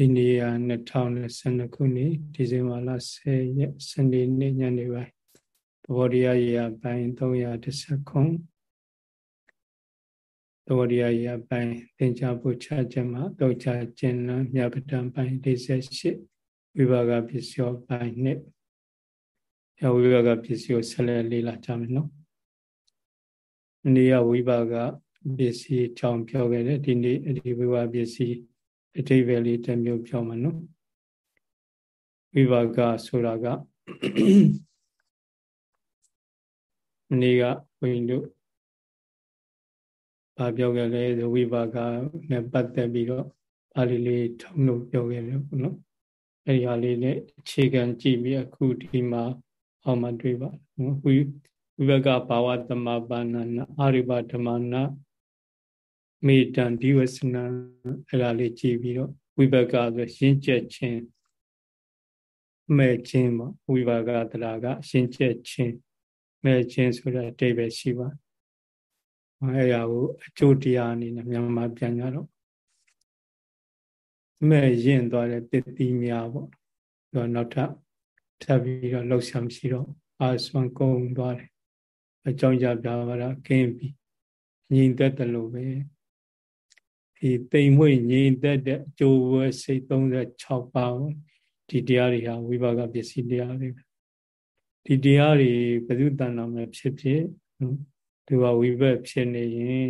ဒီနေ့က2022ခုနှစ်ဒီဇင်ဘာလ10ရက်စနေနေ့ညနေပိုင်းသဘောတရားရာပိုင်း310ခုသဘောတရားရာပိုင်းသင်္ချာပုချချက်မှာတောချကျင်လမြပဒံပိုင်း48ဝိဘာဂပစ္စယောပိုင်းနှစ်ရဝိဘာဂပစ္စယောဆက်လက်လေးလာကြမယ်နော်။နေ့ကဝိဘာဂပစ္စည်းအကြောင်းပြောခဲ့တယ်ဒီနေ့အဒီဝိဘာဂပစ္စည်း အတိပယ်လေးတစ်မျိုးပြောမှာနော်ဝိပါကဆိုတာကမနေ့ကဘုရင်တို့ဘာပြောခဲ့လဲဆိုဝိပါကနဲ့ပတ်သက်ပြီးတော့ပါဠိလေးထုံးလို့ပြောခဲ့တယ်ပေါ့နော်အဲဒီဟာလေးနဲ့အခြေခံကြည့်ပြီးအခုဒီမှာအောက်မှာတွေ့ပါနော်ဝိဝိဘကဘာဝသမပါဏနာအာရိပဓမ္မနာ မေတ္တံဒီဝစနံအဲ့ဒါလေးကြည်ပြီးတော့ဝိဘကဆိုရှင်းချက်ခြင်းမဲ့ခြင်းပေါ့ဝိဘကတရားကရှင်းချက်ခြင်းမဲ့ခြင်းဆိုတဲ့အတိတ်ပဲရှိပါအဲ့ရာကိုအကျိုးတရားအနေနဲ့မြန်မာပြန်ကြတော့မဲ့ရင်သွားတဲ့တတိများပေါ့တော့နောက်ထပ်ထပ်ပြီးတော့လှုပ်ရှားမရှိတော့အာဆွမ်းကုန်သွားတယ်အကြောင်းကြပြပါတာကင်းပြီညီသက်တယ်လို့ပဲ ဒီတိမ်မွေ့ငြိမ်သက်တဲ့အကျိုးဝဲစိတ်36ပါးဒီတရားတွေဟာဝိပါကပစ္စည်းတရားတွေဒီတရားတွေဘုသူတဏ္ဍာမဲ့ဖြစ်ဖြစ်သူကဝိဘက်ဖြစ်နေရင်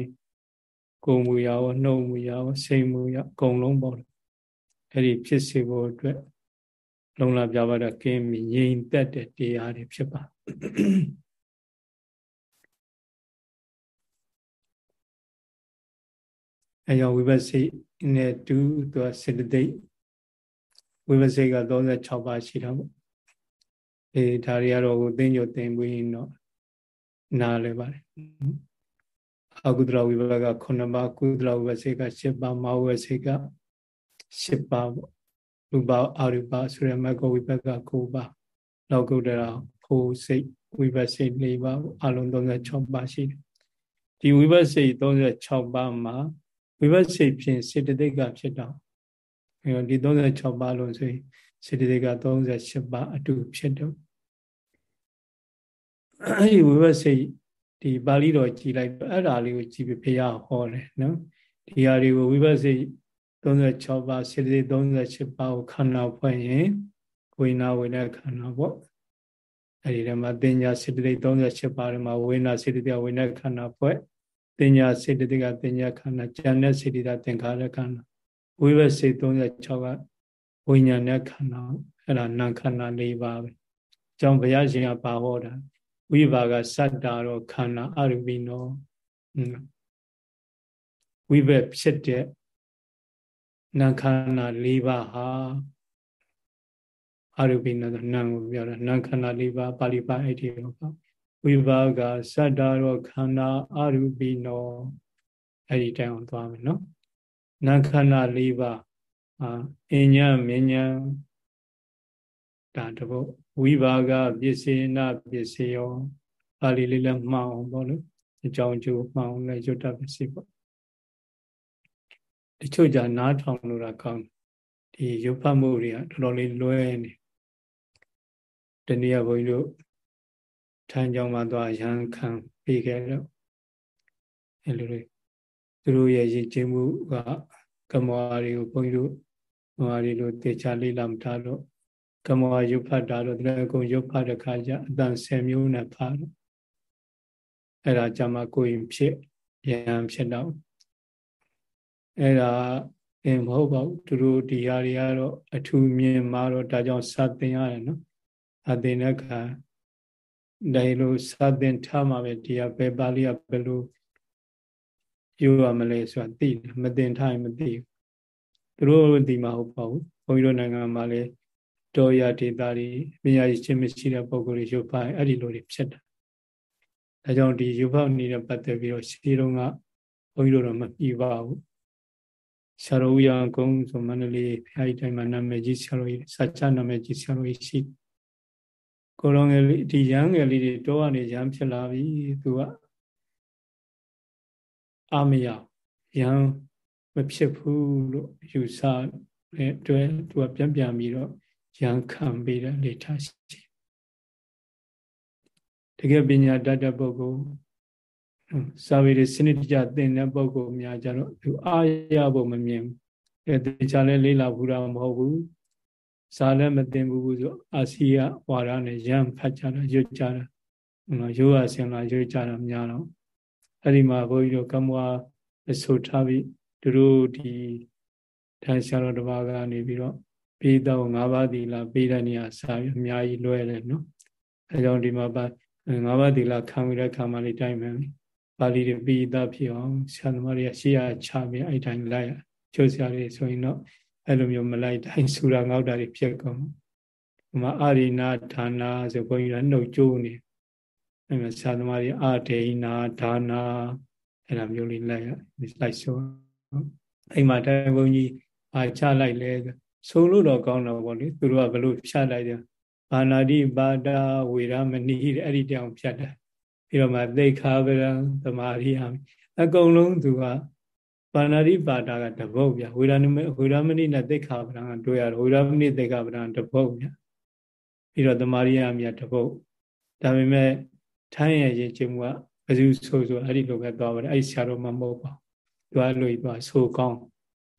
ကိုယ်မူရရောနှုတ်မူရရောစိတ်မူရအကုန်လုံးပေါ့အဲ့ဒီဖြစ်စေဖို့အတွက်လုံလပြပါတော့ကင်းမြငြိမ်သက်တဲ့တရားတွေဖြစ်ပါ အဲကြောင့်ဝိပဿနာနဲ့တူသူကစေတသိက်ဝိပဿနာက36ပါးရှိတာပေါ့အဲဒါတွေကတော့ကိုသိညိုသိမ့်ပြီးတော့နားလဲပါတယ်အကုသလဝိပက9ပါးကုသလဝိပစေက10ပါးမဝိပစေက10ပါးပေါ့ရူပအာရူပဆိုရမကဝိပက9ပါးလောက်ကုတ္တရာဖို့စိတ်ဝိပစေ4ပါးအလုံး36ပါးရှိတယ်ဒီဝိပစေ36ပါးမှာ ဝိပဿစိတ်ဖြင့်စေတသိက်ကဖြစ်တော့ဒီ36ပါးလုံးဆိုရင်စေတသိက်က38ပါးအတူဖြစ်တော့အဲဒီဝိပဿစိတ်ဒီပါဠိတော်ကြည်လိုက်အဲ့ဒါလေးကိုကြည်ပြီးဘုရားဟောတယ်နော်ဒီဟာတွေကိုဝိပဿစိတ်36ပါးစေတသိက်38ပါးကိုခန္ဓာဖွဲ့ရင်ဝိညာဝိညာခန္ဓာပေါ့အဲ့ဒီထဲမှာတင်ညာစေတသိက်38ပါးထဲမှာဝိညာစေတသိက်ဝိညာခန္ဓာဖွဲ့ တင်ညာစေတသိက်ကတင်ညာခန္ဓာဉာဏ်နဲ့စေတသိက်သင်္ခါရခန္ဓာဝိဘတ်စေ36ကဝိညာဉ်နဲ့ခန္ဓာအဲ့ဒါနာခန္ဓာ၄ပါးပဲအကြောင်းဘုရားရှင်ကပါဟောတာဝိဘာကစတ္တာရောခန္ဓာအရူပိနောဝိဘတ်ဖြစ်တဲ့နာခန္ဓာ၄ပါးဟာအရူပိနောနာကိုပြောတာနာခန္ဓာ၄ပါးပါဠိပါအဲ့ဒီရောပါ ဝိပါကစတ္တာရောခန္ဓာအရူပိနောအဲ့ဒီတိုင်အောင်သွားမယ်နော်နာခန္ဓာ၄ပါးအာအညမဉ္ဇဒါတပုတ်ဝိပါကပစ္စေနပစ္စယောပါဠိလေးလည်းမှောင်အောင်ပေါ့လို့အကြောင်းကျိုးမှောင်လည်းရွတ်တတ်ပါစေပေါ့တချို့じゃနားထောင်လို့တာကောင်းဒီရုပ်ဖတ်မှုတွေကတော်တော်လေးလွဲနေတနည်းဘုန်းကြီးတို့ ထိုင်ကြောင်မှာသွားရန်ခံပြီးခဲ့တော့အဲလိုတွေသူတို့ရဲ့ရည်ကျင်းမှုကကမောတွေကိုဘုန်းကြီးတို့မောရီလိုတေချာလေးလာမထားတော့ကမောရုပ်ဖတ်တာတော့တကယ်ကုန်ရုပ်ဖတ်တဲ့ခါကျအတန်10မျိုးနဲ့ဖတ်တော့အဲ့ဒါကြမှာကိုရင်ဖြစ်ရန်ဖြစ်တော့အဲ့ဒါအင်းမဟုတ်ပါဘူးသူတို့ဒီဟာတွေကတော့အထူးမြင်မှာတော့ဒါကြောင့်စသင်ရတယ်နော်အသင်တဲ့ခါ ဒါလိုစာသင်ထားမှာပဲဒီကဘယ်ပါဠိကဘယ်လိုပြောရမလဲဆိုတာသိတယ်မသင်ထားရင်မသိဘူးသူတို့ဒီမှာဟုတ်ပါဘူးဘုန်းကြီးတို့နိုင်ငံမှာလည်းတော်ရဒေတာတွေပညာရည်ချင်းမရှိတဲ့ပုံကိုယ်တွေရုပ်ပိုင်းအဲ့ဒီလိုတွေဖြစ်တာဒါကြောင့်ဒီရုပ်ဖောက်နေတဲ့ပတ်သက်ပြီးတော့ရှင်းတော့ကဘုန်းကြီးတို့တော့မပြီးပါဘူးဆရာတော်ဦးရကုန်းဆိုမန္တလေးဖျားကြီးတိုင်းမှာနာမည်ကြီးဆရာတော်ကြီးစာချနာမည်ကြီးဆရာတော်ကြီးရှိ ကိုရောငယ်လေးဒီရန်ငယ်လေးတွေတောကနေရန်ဖြစ်လာပြီသူကအာမရရန်မဖြစ်ဘူးလို့ယူဆအဲတွေ့သူကပြန်ပြန်ပြီးတော့ရန်ခံပေးတဲ့လေထားရှိတကယ်ပညာတတ်တဲ့ပုဂ္ဂိုလ်စာဝေးစနစ်တကျသင်တဲ့ပုဂ္ဂိုလ်များကြတော့သူအားရဖို့မမြင်ဘူးအဲတေချာလဲလေးလာဘူးတာမဟုတ်ဘူး စာလည်းမသိဘူးဆိုအာစီယဝါဒနဲ့ရံဖတ်ကြတာရွတ်ကြတာနော်ရိုးရဆင်လာရွတ်ကြတာများတော့အဲ့ဒီမှာဘုန်းကြီးတို့ကမ္မဝအဆိုထားပြီးသူတို့ဒီထိုင်ဆရာတော်တစ်ပါးကနေပြီးတော့ပြီးတော့၅ပါးသီလပြီးတဲ့နေရာစာပြီးအများကြီးလွဲတယ်နော်အဲကြောင့်ဒီမှာပါ၅ပါးသီလခံပြီးတဲ့ခါမှလေးတိုင်းမယ်ပါဠိတွေပြီးသားဖြစ်အောင်ဆရာသမားတွေကရှေ့ရချပြီးအဲ့တိုင်းလိုက်ကျိုးဆရာတွေဆိုရင်တော့ အဲ့လိုမျိုးမလိုက်တိုင်းဆူတာငေါက်တာတွေဖြစ်ကုန်ဟိုမှာအာရိနာဌာနာဆိုဘုန်းကြီးကနှုတ်ကြိုးနေအဲ့မှာဆရာသမားတွေအာဒေနာဌာနာအဲ့လိုမျိုးလေးလိုက်လိုက်ဆိုအဲ့မှာတိုင်ဘုန်းကြီးအားချလိုက်လဲဆိုလို့တော့ကောင်းတော့ဗောလေသူတို့ကဘလို့ဖြတ်လိုက်တယ်ဘာနာတိပါဒဝေရမဏိအဲ့ဒီတောင်ဖြတ်တယ်ပြီးတော့မှသိခာဗရံသမာရိယအကုန်လုံးသူက ပါဏာတိပါဒကတပုတ်ဗျဝေရဏမဝေရမဏိနဲ့သိခာဗရံကတွေ့ရတယ်ဝေရမဏိသိခာဗရံတပုတ်ဗျပြီးတော့သမာရိယမြတ်တပုတ်ဒါပေမဲ့ထိုင်းရဲ့ရင်ကျမှုကဘယ်သူဆိုဆိုအဲ့ဒီလိုပဲသွားပါတယ်အဲ့ဆရာတော်မှမဟုတ်ပါဘူးသူကလို့သွားဆိုကောင်း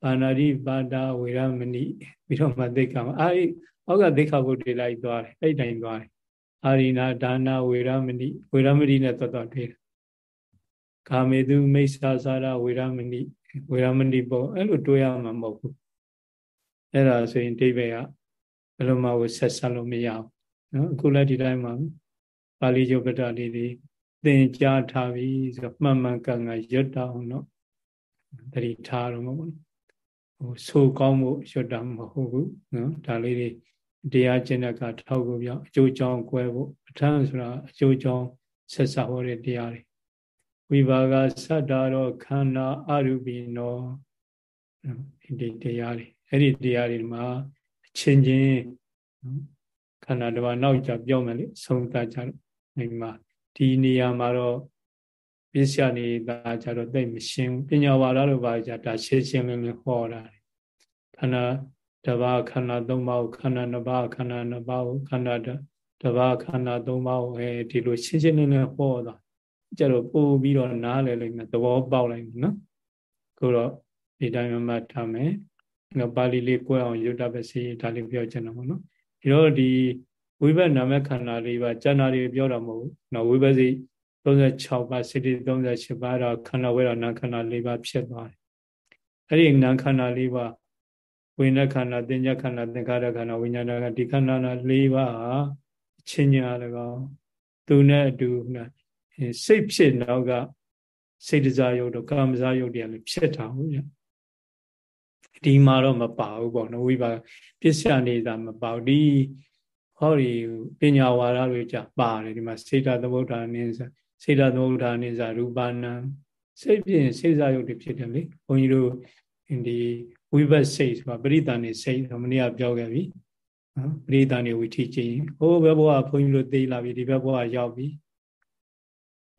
ပါဏာတိပါဒဝေရမဏိပြီးတော့မှသိခာအဲ့အောက်ကသိခာဘုဒ္ဓလိုက်သွားတယ်အဲ့တိုင်းသွားတယ်အာရိနာဒါနာဝေရမဏိဝေရမဏိနဲ့တော်တော်တွေ့တယ်ကာမေတုမိစ္ဆာစာရဝေရမဏိ ဝေရမဏိပေါ့အဲ့လိုတွေ့ရမှာမဟုတ်ဘူးအဲ့ဒါဆိုရင်ဒိဗေကဘယ်လိုမှကိုဆက်ဆက်လို့မရဘူးနော်အခုလည်းဒီတိုင်းမှာပါဠိကျုပ်ပတ္တလေးတွေသင်ကြားထားပြီဆိုမှန်မှန်ကန်ကန်ရွတ်တောင်းတော့တတိထားတော့မဟုတ်ဘူးဟိုဆိုကောင်းမှုရွတ်တာမဟုတ်ဘူးနော်ဒါလေးတွေတရားကျင့်တဲ့ကထောက်ကိုပြောအကျိုးကြောင့်ကွဲဖို့အထမ်းဆိုတာအကျိုးကြောင့်ဆက်ဆက်ဟောတဲ့တရားတွေ ဝိဘာကသတ္တာရောခန္ဓာအရူပိနောဒီတရားတွေအဲ့ဒီတရားတွေမှာအချင်းချင်းခန္ဓာတစ်ပါးနောက်ကြပြောမယ်လေဆုံးသကြတော့ဒီမှာဒီနေရာမှာတော့ပစ္စယနေတာကြတော့သိမရှင်းပညာဝါဒလိုပါကြဒါရှင်းရှင်းလင်းလင်းဟောတာခန္ဓာတဘာခန္ဓာ၃ပါးကိုခန္ဓာ၂ပါးခန္ဓာ၂ပါးကိုခန္ဓာတဘာခန္ဓာ၃ပါးကိုအဲဒီလိုရှင်းရှင်းလင်းလင်းဟောတာ ကျတော့ပို့ပြီးတော့နားလည်လိမ့်မယ်သဘောပေါက်လိုက်မယ်နော်ကိုတော့ဒီတိုင်းမှတ်ထားမယ်နော်ပါဠိလေးကိုယ်အောင်ရွတ်တတ်ပါစေဒါလေးပြောချင်တာပေါ့နော်ဒီတော့ဒီဝိဘတ်နာမခန္ဓာလေးပါကျန်တာတွေပြောတာမဟုတ်ဘူးနော်ဝိဘတ်စီ36ပါးစိတ္တိ38ပါးတော့ခန္ဓာဝေဒနာခန္ဓာ၄ပါးဖြစ်သွားတယ်အဲ့ဒီနာခန္ဓာ၄ပါးဝိညာဉ်ခန္ဓာသင်္ညာခန္ဓာသင်္ခါရခန္ဓာဝိညာဏခန္ဓာဒီခန္ဓာနာ၄ပါးဟာအချင်းညာလည်းကောသူနဲ့အတူ စိတ်ဖြစ်နောက်ကစိတ်တစားယုတ်တော့ကာမစားယုတ်တွေလည်းဖြစ်တာဟုတ်ရဒီမှာတော့မပါဘူးပေါ့နော်ဝိပါပစ္စယနေတာမပါဘူးဒီဟောဒီပညာဝါဒတွေကြပါတယ်ဒီမှာစေတသမုဒ္ဒါနိစ္စစေတသမုဒ္ဒါနိစ္စရူပနာစိတ်ဖြင့်စိတ်စားယုတ်တွေဖြစ်တယ်လေဘုန်းကြီးတို့ဒီဝိဘတ်စိတ်ဆိုတာပရိသန်နေစိတ်တော့မနေ့ကပြောခဲ့ပြီနော်ပရိသန်နေဝိထီချင်းဟိုဘက်ဘဝဘုန်းကြီးတို့သိလာပြီဒီဘက်ဘဝရောက်ပြီ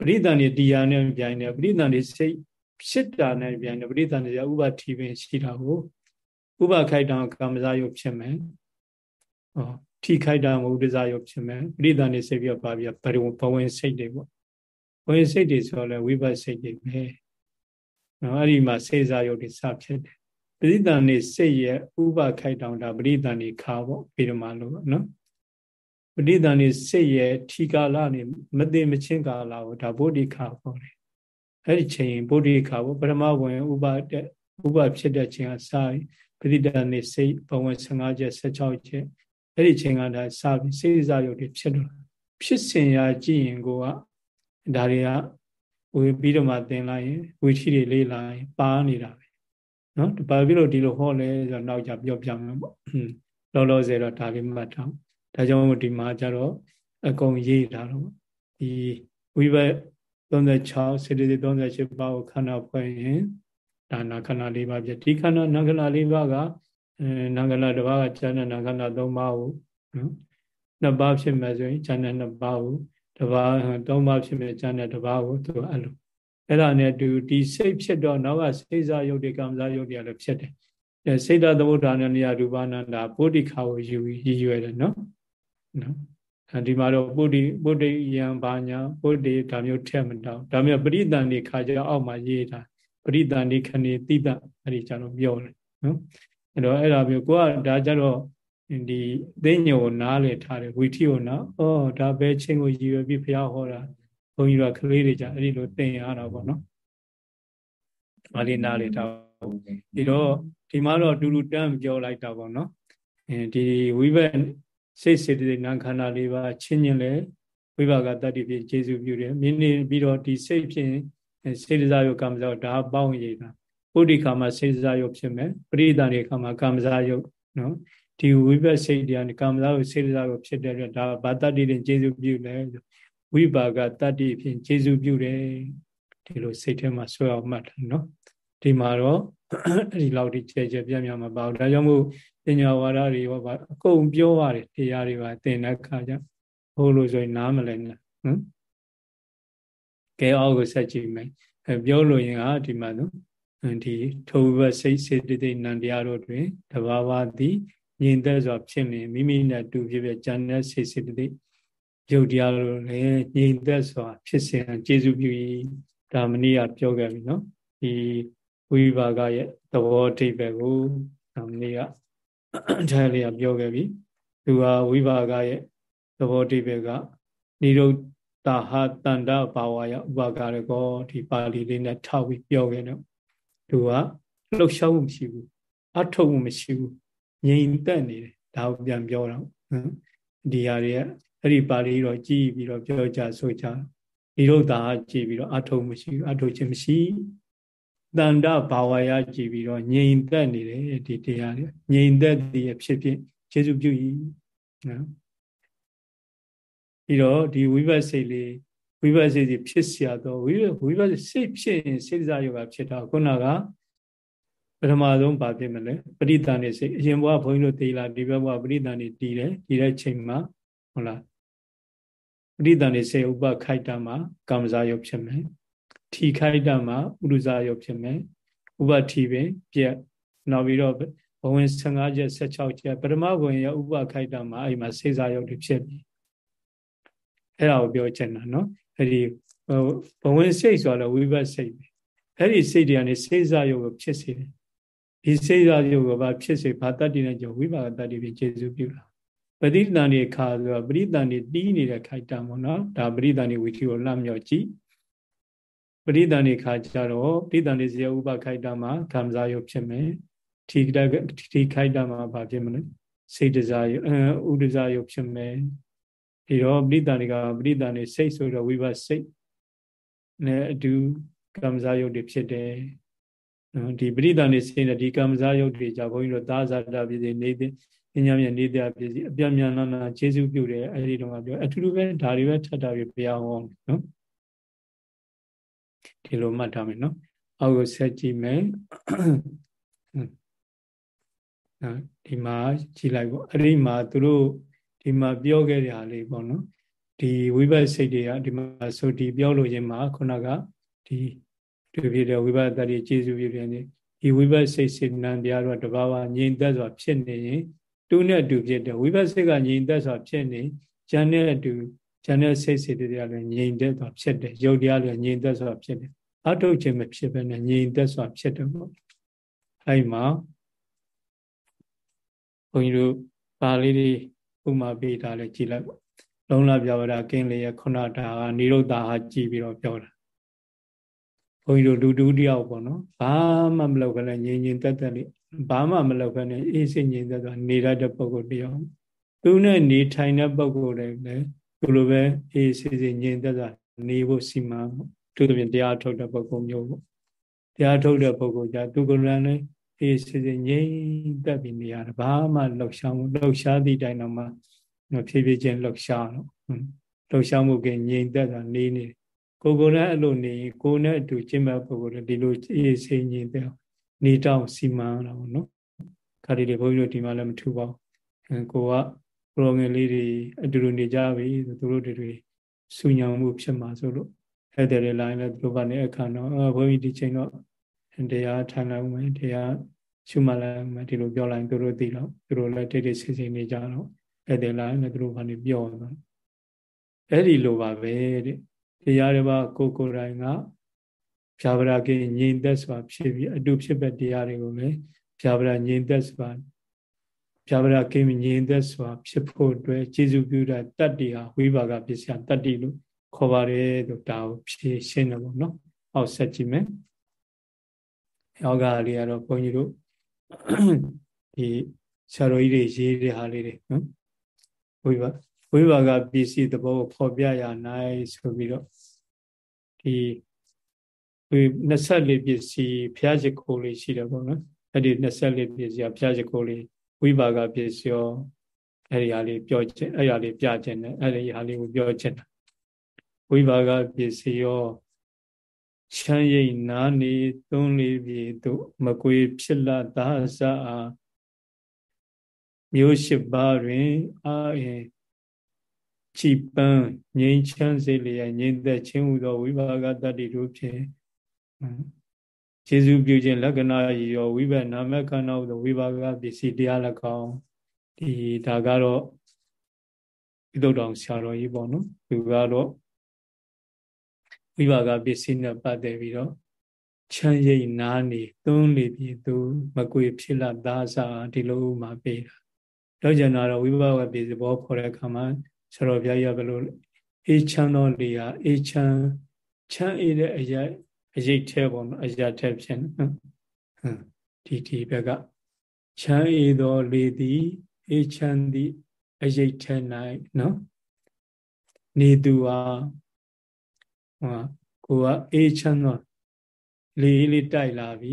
ပရိသန်နေတရားနဲ့ပြိုင်တယ်ပရိသန်နေစိတ်ဖြစ်တာနဲ့ပြိုင်တယ်ပရိသန်နေဥပထီပင်ရှိတာကိုဥပခိုက်တံကာမဇာယုတ်ဖြစ်မယ်ဟောထိခိုက်တာမဟုတ်ဒဇာယုတ်ဖြစ်မယ်ပရိသန်နေစိတ်ပြပါပြဘဘဝင်စိတ်တွေပေါ့ဘဝင်စိတ်တွေဆိုတော့လေဝိဘတ်စိတ်တွေပဲနော်အဲ့ဒီမှာစေစားယုတ်တွေစဖြစ်တယ်ပရိသန်နေစိတ်ရဲ့ဥပခိုက်တောင်တာပရိသန်နေခါပေါ့ပြီးတော့မှလို့နော် ပရိသန်နေစိတ်ရဲ့ထီကာလနေမသိမချင်းကာလကိုဒါဗုဒ္ဓခါပေါ့လေအဲ့ဒီချိန်ဗုဒ္ဓခါပေါ့ပရမဝင်ဥပတဲ့ဥပဖြစ်တဲ့ချိန်ကစပရိသန်နေစိတ်ဘဝင်15ချက်16ချက်အဲ့ဒီချိန်ကဒါစပြီးစိတ်စားရုပ်တွေဖြစ်တော့ဖြစ်စဉ်ရာကြည့်ရင်ကိုကဒါတွေကဝေပြီးတော့မှသင်လိုက်ရင်ဝေထီတွေလေးလာရင်ပါနေတာပဲနော်ဘာဖြစ်လို့ဒီလိုဟောလဲဆိုတော့နောက်ကြပြောပြမယ်ပေါ့လောလောဆယ်တော့ဒါလေးမှတ်ထား ဒါကြောင့်ဒီမှာကျတော့အကုန်ရေးထားတော့ဒီဝိဘတ်36စေတသိက်38ပါးကိုခန္ဓာဖွဲ့ရင်ဒါနာခန္ဓာ၄ပါးပြဒီခန္ဓာနာခန္ဓာ၄ပါးကအဲနာခန္ဓာတစ်ပါးကဉာဏ်နာခန္ဓာ၃ပါးကိုနော်နှစ်ပါးဖြစ်မယ်ဆိုရင်ဉာဏ်နှစ်ပါးကိုတစ်ပါးသုံးပါးဖြစ်မယ်ဉာဏ်တစ်ပါးကိုသူအဲ့လိုအဲ့ဒါနဲ့တူဒီစိတ်ဖြစ်တော့နောက်ကစိတ်စားယုတ်တွေကံစားယုတ်တွေကလည်းဖြစ်တယ်စိတ်တသမုဋ္ဌာနနိယရူပနာတာပုဒ္ဓိခါကိုယူရည်ရွယ်တယ်နော် နော်ဒီမှာတော့ပုဒ္ဓိပုဒ္ဓိယံဘာညာပုဒ္ဓိဒါမျိုးထက်မတောင်းဒါမျိုးပရိသန္တိခါကျအောက်မှာရေးတာပရိသန္တိခဏိတိတအဲ့ဒီကျတော့ပြောတယ်နော်အဲ့တော့အဲ့ဒါမျိုးကိုကဒါကြတော့ဒီသိညိုနားလေထားတယ်ဝီထီကိုနာဩဒါပဲချင်းကိုရည်ရွယ်ပြီးဘုရားဟောတာဘုန်းကြီးတို့ကလေးတွေကြအဲ့ဒီလိုသင်ရတာပေါ့နော်မာလီနားလေထားဒီတော့ဒီမှာတော့တူတူတန်းပြောလိုက်တာပေါ့နော်အဲဒီဝိဘက် စိတ်စေတသိက်နာခန္ဓာလေးပါချင်းချင်းလဲဝိပါကတတ္တိဖြင့်ကျေစုပြုတယ်မြင်းနေပြီးတော့ဒီစိတ်ဖြင့်စေတစာယုကာမဇာဒါပေါင်းရည်တာပုဒ္ဓိခါမှာစေတစာယုဖြစ်မယ်ပရိဒါနေခါမှာကာမဇာယုနော်ဒီဝိဘက်စိတ်တရားကာမဇာယုစေတစာယုဖြစ်တဲ့အတွက်ဒါဘာတတ္တိဖြင့်ကျေစုပြုလဲဝိပါကတတ္တိဖြင့်ကျေစုပြုတယ်ဒီလိုစိတ်ထဲမှာဆွဲအောင်မှတ်တယ်နော်ဒီမှာတော့အဲ့ဒီလောက်ဒီကျဲကျဲပြန့်ပြန့်မပါဘူးဒါကြောင့်မို့ ပညာဝါဒတွေရောပါအကုန်ပြောရတယ်တရားတွေပါသင်တဲ့ခါကျဟိုလိုဆိုရင်နားမလဲနဲ့နော်ကဲအောက်ကိုဆက်ကြည့်မယ်အဲပြောလို့ရင်ကဒီမှာနော်ဒီထိုဘစိတ်စေတသိက်နံတရားတို့တွင်တဘာဝသည်ညင်သက်စွာဖြစ်နေမိမိနဲ့တူဖြစ်ဖြစ်ဉာဏ်နဲ့စေစေတသိက်ရုပ်တရားတို့လည်းညင်သက်စွာဖြစ်စဉ်ကျေစုပြု၏ဒါမနည်းပြောခဲ့ပြီနော်ဒီဝိပါကရဲ့သဘောအဓိပ္ပာယ်ကိုမနေ့က ထားလေးကပြောခဲ့ပြီသူဟာဝိပါကရဲ့သဘောအဓိပ္ပာယ်ကနိရုဒ္တာဟတန္တဘာဝယဥပါကရကောဒီပါဠိလေးနဲ့ထောက်ပြီးပြောခဲ့တော့သူကလှုပ်ရှားမှုမရှိဘူးအထုတ်မှုမရှိဘူးငြိမ်သက်နေတယ်ဒါကိုပြန်ပြောတော့နော်ဒီဟာတွေကအဲ့ဒီပါဠိတော့ကြည်ပြီးတော့ပြောကြဆိုကြနိရုဒ္တာဟကြည်ပြီးတော့အထုတ်မှုမရှိဘူးအထုတ်ခြင်းမရှိ တန်တဘာဝရကြည့်ပြီးတော့ငြိမ်သက်နေတယ်ဒီတရားတွေငြိမ်သက်တည်ဖြစ်ဖြစ်ကျေစုပြု၏နော်ပြီးတော့ဒီဝိပဿစိတ်လေးဝိပဿစိတ်စီဖြစ်เสียတော့ဝိဝိပဿစိတ်ဖြစ်ရင်စိတ်စားယောဂဖြစ်တော့ခုနကပထမဆုံးဗာဖြစ်မလဲပရိသန်နေစိတ်အရင်ဘဝဘုန်းကြီးတို့တေးလာဒီဘက်ဘဝပရိသန်နေတည်တယ်ဒီတဲ့ချိန်မှာဟုတ်လားပရိသန်နေစိတ်ဥပခိုက်တာမှာကာမဇာယုတ်ဖြစ်မယ် ထီခိုက်တာမှာဥဒုဇာယောဖြစ်မယ်ဥပထီပင်ပြက်နောက်ပြီးတော့ဘဝင်15ချက်16ချက်ပထမဘဝင်ရဥပခိုက်တာမှာအဲ့မှာစေစာယောတွေဖြစ်ပြီအဲ့ဒါကိုပြောချင်တာနော်အဲ့ဒီဘဝင်စိတ်ဆိုတော့ဝိဘတ်စိတ်ပဲအဲ့ဒီစိတ်တွေကနေစေစာယောကိုဖြစ်စေတယ်ဒီစေစာယောကိုဘာဖြစ်စေဘာတတ္တိနဲ့ကြောဝိပါကတတ္တိဖြင့်ခြေစုပြုတာပရိသန္တိခါဆိုတော့ပရိသန္တိတီးနေတဲ့ခိုက်တာပေါ့နော်ဒါပရိသန္တိဝီထီကိုလှမ်းမြော့ကြည့် ပရိသန္တိခါကြတော့ပရိသန္တိဇေဥပခိုက်တာမှာခံစားရုပ်ဖြစ်မယ်ထီတထီခိုက်တာမှာဘာဖြစ်မလဲစိတ်တစားရုပ်ဥဒစားရုပ်ဖြစ်မယ်ဒီတော့ပရိသန္တိကပရိသန္တိစိတ်ဆိုတော့ဝိဘစိတ်နဲ့အတူကံစားရုပ်တွေဖြစ်တယ်နော်ဒီပရိသန္တိစိတ်နဲ့ဒီကံစားရုပ်တွေကြောင့်ဘုန်းကြီးတို့သာဇာတာပြည်စီနေတဲ့ပညာမြတ်နေတဲ့ပြည်စီအပြမြန်နာနာခြေစုပြုတယ်အဲဒီတော့ကပြောအထူးတူပဲဒါတွေပဲထပ်တာပြဘုရားဟောနော် ဒီလိုမှတ်ထားမယ်နော်အောက်ကိုဆက်ကြည့်မယ်ဒီမှာကြည့်လိုက်ပေါ့အဲ့ဒီမှာသူတို့ဒီမှာပြောခဲ့တဲ့ဟာလေးပေါ့နော်ဒီဝိပဿစိတ်တွေကဒီမှာဆိုဒီပြောလို့ခြင်းမှာခုနကဒီတွေ့ပြတဲ့ဝိပဿတည်းကျေစုပြပြန်နေဒီဝိပဿစိတ်စေနံတရားတော့တဘာဝငြိမ်သက်စွာဖြစ်နေရင်တူနဲ့တူဖြစ်တယ်ဝိပဿစိတ်ကငြိမ်သက်စွာဖြစ်နေဉာဏ်နဲ့အတူဉာဏ်နဲ့စိတ်စေတရားလည်းငြိမ်သက်စွာဖြစ်တယ်ယုတ်တရားလည်းငြိမ်သက်စွာဖြစ်တယ် အထုတ်ခြင်းမဖြစ်ဘဲနဲ့ငြိမ်သက်စွာဖြစ်တယ်ပေါ့အဲ့မှာဘုန်းကြီးတို့ပါဠိတွေဥမာပေးထားလဲကြည်လိုက်ပေါ့လုံးလာပြဝရကင်းလေရခုနတာကနိရုဒ္ဓဟာကြည်ပြီးတော့ပြောတာဘုန်းကြီးတို့လူတူတယောက်ပေါ့နော်ဘာမှမလုပ်ခနဲ့ငြိမ်ငြိမ်သက်သက်လေးဘာမှမလုပ်ခနဲ့အေးစိငြိမ်သက်သက်နေရတဲ့ပုဂ္ဂိုလ်တယောက်သူနဲ့နေထိုင်တဲ့ပုဂ္ဂိုလ်တွေလည်းသူလိုပဲအေးစိစိငြိမ်သက်သက်နေဖို့စီမံပေါ့ သူသဖြင့်တရားထုတ်တဲ့ပုဂ္ဂိုလ်မျိုးပေါ့တရားထုတ်တဲ့ပုဂ္ဂိုလ်ကြသူကလည်းလည်းအေးစစ်စစ်ငြိမ်သက်ပြီးနေရတယ်ဘာမှလှုပ်ရှားမှုလှုပ်ရှားသည့်တိုင်တော့မှဖြည်းဖြည်းချင်းလှုပ်ရှားတော့လှုပ်ရှားမှုကငြိမ်သက်တာနေနေကိုကိုနဲ့အဲ့လိုနေကိုနဲ့အတူကျင့်မဲ့ပုဂ္ဂိုလ်တွေဒီလိုအေးစိငြိမ်သက်နေတောင်စီမံတာပေါ့နော်ခါဒီလေဘုန်းကြီးတို့ဒီမှာလည်းမထူပါဘူးကိုကပရိုငယ်လေးတွေအတူတူနေကြပြီသူတို့တွေဆူညံမှုဖြစ်မှာဆိုလို့ အဲ့တဲ့လိုင်းလည်းသူတို့ကနေအခါတော့ဘုန်းကြီးဒီချိန်တော့တရားထိုင်လိုက်ဦးမယ်တရားရှုမှလည်းဒီလိုပြောလိုက်သူတို့သိတော့သူတို့လည်းတိတ်တိတ်ဆိတ်ဆိတ်နေကြတော့အဲ့ဒီလာလည်းသူတို့ဘာနေပြောတော့အဲ့ဒီလိုပါပဲတဲ့တရားတွေပါကိုကိုယ်တိုင်ကဖြာပရာကိငြိမ်သက်စွာဖြစ်ပြီးအတုဖြစ်တဲ့တရားတွေကိုလည်းဖြာပရာငြိမ်သက်စွာဖြာပရာကိငြိမ်သက်စွာဖြစ်ဖို့အတွက်ကျေစုပြုတဲ့တတ္တိဟာဝိပါကပစ္စယတတ္တိလို့ ခေါ်ပါတယ်လို့ဒါကိုဖြေရှင်းတယ်ပေါ့နော်။အောက်ဆက်ကြည့်မယ်။ယောဂါလေးကတော့ဘုန်းကြီးတို့ဒီဆရာတော်ကြီးတွေရေးတဲ့ဟာလေးတွေနော်။ဝိပါဝိပါကပစ္စည်းသဘောကိုဖော်ပြရနိုင်ဆိုပြီးတော့ဒီဒီ24ပစ္စည်းဘုရားရှိခိုးလေးရှိတယ်ပေါ့နော်အဲ့ဒီ24ပစ္စည်းကဘုရားရှိခိုးလေးဝိပါကပစ္စည်းရောအဲ့ဒီဟာလေးပြောခြင်းအဲ့ဒီဟာလေးပြခြင်းနဲ့အဲ့ဒီဟာလေးကိုပြောခြင်း ဝိပါကပစ္စည်းရောချမ်းရိပ်နာနေသုံးလေးပြေတို့မကွေဖြစ်လာသာစအားမျိုးရှိပါတွင်အာရင်ချီပန်းငြိမ်းချမ်းစေလျက်ငြိမ်သက်ခြင်းဟူသောဝိပါကတတ္တိတို့ဖြင့်ခြေစုပြုခြင်းလက္ခဏာရောဝိဘနာမခန္ဓာဟူသောဝိပါကပစ္စည်းတရား၎င်းဒီဒါကတော့ဤသို့တောင်ဆရာတော်ကြီးပေါ့နော်သူကတော့ ဝိပါကပစ္စည်းနဲ့ပတ်သက်ပြီးတော့ချမ်းရိပ်နာနေသုံးနေပြီသူမကွေဖြစ်လာသားစားဒီလိုမှပေးတာတော့ကျန်တော့ဝိပါကပစ္စည်းဘောခေါ်တဲ့အခါမှာဆရာတော်ဘုရားကြီးကဘယ်လိုအေးချမ်းသောလေဟာအေးချမ်းချမ်းအေးတဲ့အရာအရိတ်ထဲပေါ့နော်အရာထဲဖြစ်နေဒီဒီဘက်ကချမ်းအေးသောလေသည်အေးချမ်းသည့်အရိတ်ထဲ၌နော်နေသူဟာ ဟောကိုကအေးချမ်းသောလေလေးတိုက်လာပြီ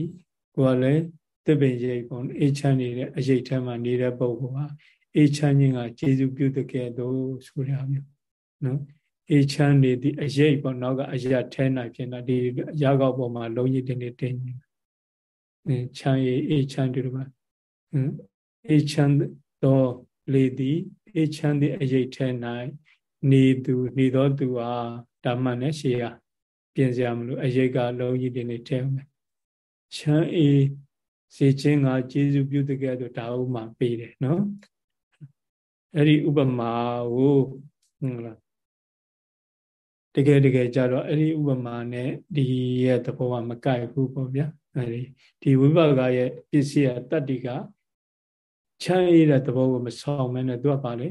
ကိုကလည်းတပင်ရိတ်ပေါ့အေးချမ်းနေတဲ့အရိတ်ထဲမှာနေတဲ့ပုဂ္ဂိုလ်ဟာအေးချမ်းခြင်းကကျေစုပြုတဲ့ကဲ့သို့ဆိုရမျိုးနော်အေးချမ်းနေသည့်အရေးပေါ့နောက်ကအရာထဲနိုင်ဖြစ်တာဒီအရာကောက်ပေါ်မှာလုံးကြီးတင်းတင်းတင်းအင်းချမ်းရေးအေးချမ်းဒီလိုပါအင်းအေးချမ်းသောလေသည်အေးချမ်းသည့်အရေးထဲ၌နေသူနေသောသူအား ဓမ္မနဲ့ရှေးရပြင်စရာမလိုအရေးကလုံးကြီးတင်းတင်းထဲမယ်ချမ်းအေးစေခြင်းကကျေစုပြုတဲ့ကဲ့သို့ဒါဥမာပေးတယ်နော်အဲ့ဒီဥပမာကိုဟုတ်လားတကယ်တကယ်ကြတော့အဲ့ဒီဥပမာနဲ့ဒီရဲ့သဘောကမကိုက်ဘူးပေါ့ဗျာအဲ့ဒီဒီဝိပါကရဲ့ပစ္စည်းရဲ့တတ္တိကချမ်းရတဲ့သဘောကိုမဆောင်မဲနဲ့သူကပါလေ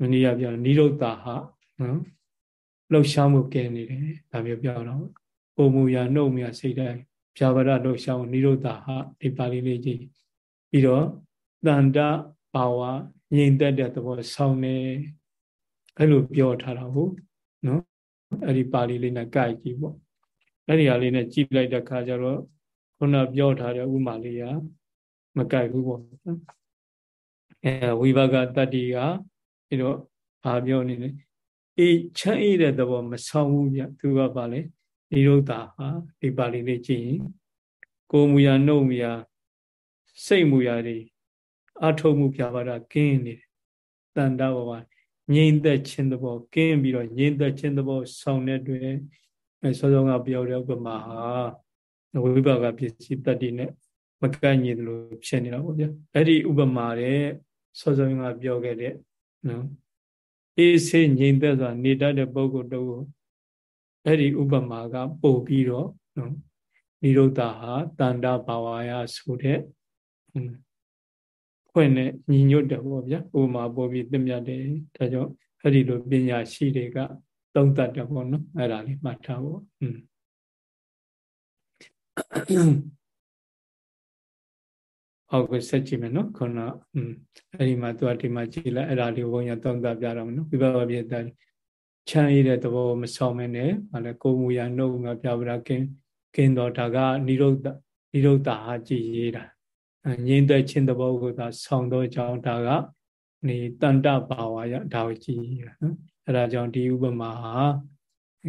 မနီးရပြောနိရုဒ္ဓဟာနော် လှုပ်ရှားမှုကဲနေတယ်ဒါမျိုးပြောတော့ပုံမူရနှုတ်မြစိတ်တိုင်းဖြာပရလှုပ်ရှားမှုနိရုဒ္ဓဟာဒီပါဠိလေးကြီးပြီးတော့တန္တဘာဝငြိမ်သက်တဲ့သဘောဆောင်နေအဲ့လိုပြောထားတာဟုတ်နော်အဲ့ဒီပါဠိလေးနဲ့ကြိုက်ကြည့်ပေါ့အဲ့ဒီဟာလေးနဲ့ကြည့်လိုက်တဲ့ခါကျတော့ခုနပြောထားတဲ့ဥမာလေးကမကြိုက်ဘူးပေါ့အဲဝိဘကတတ္တိကပြီးတော့ဘာပြောနေလဲ အေးချမ်းအေးတဲ့သဘောမဆောင်ဘူးဗျသူကပါလေနိရုဒ္ဓဟာဒီပါဠိလေးကြည့်ရင်ကိုမူရာနှုတ်မူရာစိတ်မူရာတွေအထုံမှုပြပါတာကင်းနေတယ်တန်တာဘောငြိမ့်သက်ခြင်းသဘောကင်းပြီးတော့ငြိမ့်သက်ခြင်းသဘောဆောင်တဲ့တွင်အဲစောစောကပြောတဲ့ဥပမာဟာဝိပါကပစ္စည်းတတ္တိနဲ့မကန့်ညီသလိုဖြစ်နေတာပေါ့ဗျာအဲ့ဒီဥပမာတဲ့စောစောကပြောခဲ့တဲ့နော် အေးဆေးငြိမ့်သက်စွာနေတတ်တဲ့ပုဂ္ဂိုလ်တို့အဲ့ဒီဥပမာကပို့ပြီးတော့နော်နိရုဒ္ဓဟာတန္တာဘာဝါယဆိုတဲ့ဖွင့်နဲ့ညီညွတ်တယ်ပေါ့ဗျာဥပမာပေါ်ပြီးသင်မြတ်တယ်ဒါကြောင့်အဲ့ဒီလိုပညာရှိတွေကသုံးတတ်တယ်ပေါ့နော်အဲ့ဒါလေးမှတ်ထားဖို့อืม အောက်ကဆက်ကြည့်မယ်နော်ခုနอืมအဲ့ဒီမှာသူကဒီမှာကြည့်လိုက်အဲ့ဒါလေးဘုံရသုံးတတ်ပြတော့မယ်နော်ဝိပဿနာပြတဲ့ချမ်းရတဲ့သဘောမဆောင်မနဲ့ဗာလဲကိုမူရနှုတ်မှာပြပရာကင်းကင်းတော့ဒါကនិရုဒ္ဓនិရုဒ္ဓဟာကြည်ရေးတာငြိမ့်သက်ခြင်းသဘောကိုသာဆောင်တော့ကြောင်းဒါကနေတန်တဘာဝရဒါကိုကြည့်ရနော်အဲဒါကြောင့်ဒီဥပမာဟာ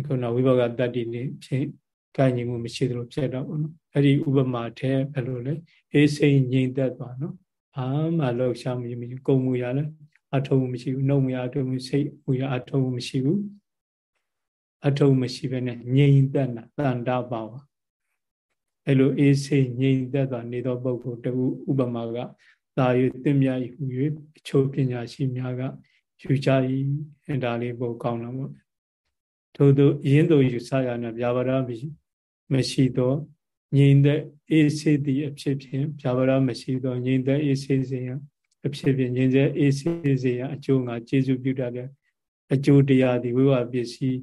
ခုနဝိဘကတတ္တိနေဖြင့်ကိုင်ညီမှုမရှိသလိုဖြစ်တော့ဘူးနော်အဲ့ဒီဥပမာထဲဘယ်လိုလဲ အေးစိမ့်ငြိမ့်သက်သွားနော်ဘာမှလောက်ရှားမှုမရှိကုံမှုရလဲအထုံးမှုမရှိဘူးနှုတ်မှုရအထုံးမှုစိတ်မှုရအထုံးမှုမရှိဘူးအထုံးမရှိဘဲနဲ့ငြိမ့်သက်တာတန်တဘာဝအဲ့လိုအေးစိတ်ငြိမ်သက်စွာနေသောပုဂ္ဂိုလ်တူဥပမာကသာယသင်မြတ်ဟူ၍အချို့ပညာရှိများကယူကြ၏အဲဒါလေးပို့ကောင်းတော့ပေါ့ထို့သောရင်းတို့ယူဆရနာဗျာပါဒမရှိသော ငြိမ်သက်အေးဆေးသည့်အဖြစ်ဖြင့်ဗျာပါဒမရှိသောငြိမ်သက်အေးဆေးစေရန်အဖြစ်ဖြင့်ငြိမ်သက်အေးဆေးစေရန်အကျိုးငါကျေစုပြုတတ်တဲ့အကျိုးတရားသည်ဝိဝပစ္စည်း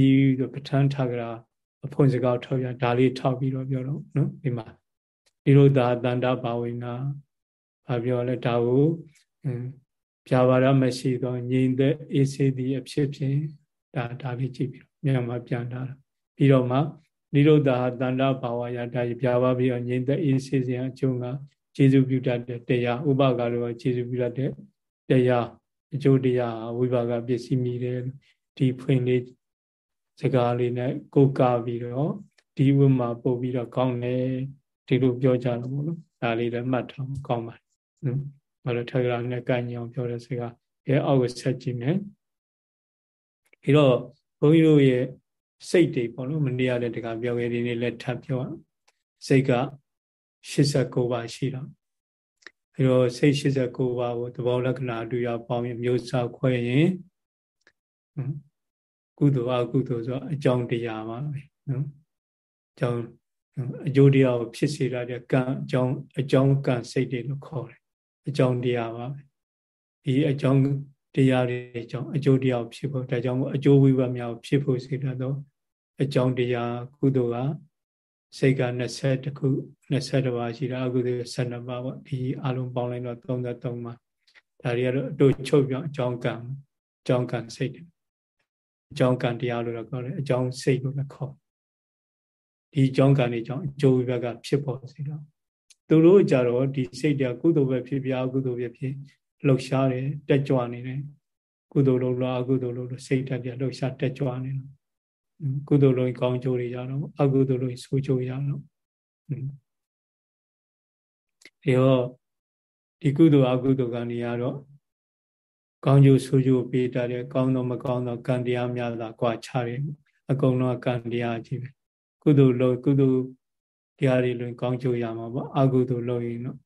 ဤသို့ပဋ္ဌာန်းထာကရာအဖွင့်စကားထောက်ရဒါလေးထောက်ပြီးတော့ပြောတော့နော်ဒီမှာဒီလိုသာတန္တာဘာဝိနာဘာပြောလဲဒါကိုပြာပါရမရှိသောငြိမ်သက်အေးဆေးသည့်အဖြစ်ဖြင့်ဒါဒါလေးကြည့်ပြီးမြန်မာပြန်တာပြီးတော့မှ နိရောဓဟာတန္တာဘာဝယဒါပြာပါပြီးတော့ငြိမ်သက်အေးဆေးခြင်းအကျိုးကကျေစုပြုတတ်တဲ့တရားဥပကာရောကျေစုပြုတတ်တဲ့တရားအကျိုးတရားဝိပါကပစ္စည်းမိတယ်ဒီဖွင့်လေးစကားလေးနဲ့ကိုးကားပြီးတော့ဒီဝိမာပို့ပြီးတော့ကောင်းတယ်ဒီလိုပြောကြတော့ဘောလို့ဒါလေးလည်းမှတ်ထားကောင်းပါတယ်နော်ဘာလို့ထက်ကရာနဲ့ကန့်ညောင်ပြောတဲ့စကားအဲအောက်ကိုဆက်ကြည့်မယ်ပြီးတော့ဘုန်းကြီးတို့ရဲ့ စိတ်တွေပေါ့နော်မနေ့ကလည်းတကပြောခဲ့ဒီနေ့လည်းထပ်ပြောစိတ်က89ပါးရှိတော့အဲတော့စိတ်89ပါးကိုသဘောလက္ခဏာအတူရပေါင်းရင်မျိုးစားခွဲရင်ကုသိုလ်အကုသိုလ်ဆိုအကြောင်းတရားပါပဲနော်အကြောင်းအကျိုးတရားကိုဖြစ်စေရတဲ့ကံအကြောင်းအကြောင်းကံစိတ်တွေလို့ခေါ်တယ်အကြောင်းတရားပါပဲဒီအကြောင်းတရားတွေအကြောင်းအကျိုးတရားဖြစ်ဖို့ဒါကြောင့်အကျိုးဝိပဿနာဖြစ်ဖို့စေတတ်သော အကြောင်းတရားကုသိုလ်ကစိတ်က20ခု20ပါးရှိတာအကုသိုလ်12ပါးပေါ့ဒီအလုံးပေါင်းလိုက်တော့33ပါးဒါတွေကတော့အတူချုပ်ပြောင်းအကြောင်းကံအကြောင်းကံစိတ်အကြောင်းကံတရားလို့တော့ခေါ်တယ်အကြောင်းစိတ်လို့လည်းခေါ်ဒီအကြောင်းကံတွေကြောင့်အကျိုးဝိဘက်ကဖြစ်ပေါ်စေတော့သူတို့ကြတော့ဒီစိတ်တရားကုသိုလ်ပဲဖြစ်ပြအကုသိုလ်ပဲဖြစ်လှုပ်ရှားတယ်တက်ကြွနေတယ်ကုသိုလ်လုံးလားအကုသိုလ်လုံးလို့စိတ်တက်ပြလှုပ်ရှားတက်ကြွနေတယ် ကုသိုလ်လုံးကောင်းကျိုးတွေရတော့အကုသိုလ်လုံးဆိုးကျိုးရတော့အဲတော့ဒီကုသိုလ်အကုသိုလ်ကနေရတော့ကောင်းကျိုးဆိုးကျိုးပေးတတ်တယ်ကောင်းတော့မကောင်းတော့ကံတရားများတာကြွာချတယ်အကုန်လုံးကံတရားကြီးပဲကုသိုလ်လုံးကုသိုလ်တရားတွေလုံးကောင်းကျိုးရမှာပေါ့အကုသိုလ်လုံးရင်တော့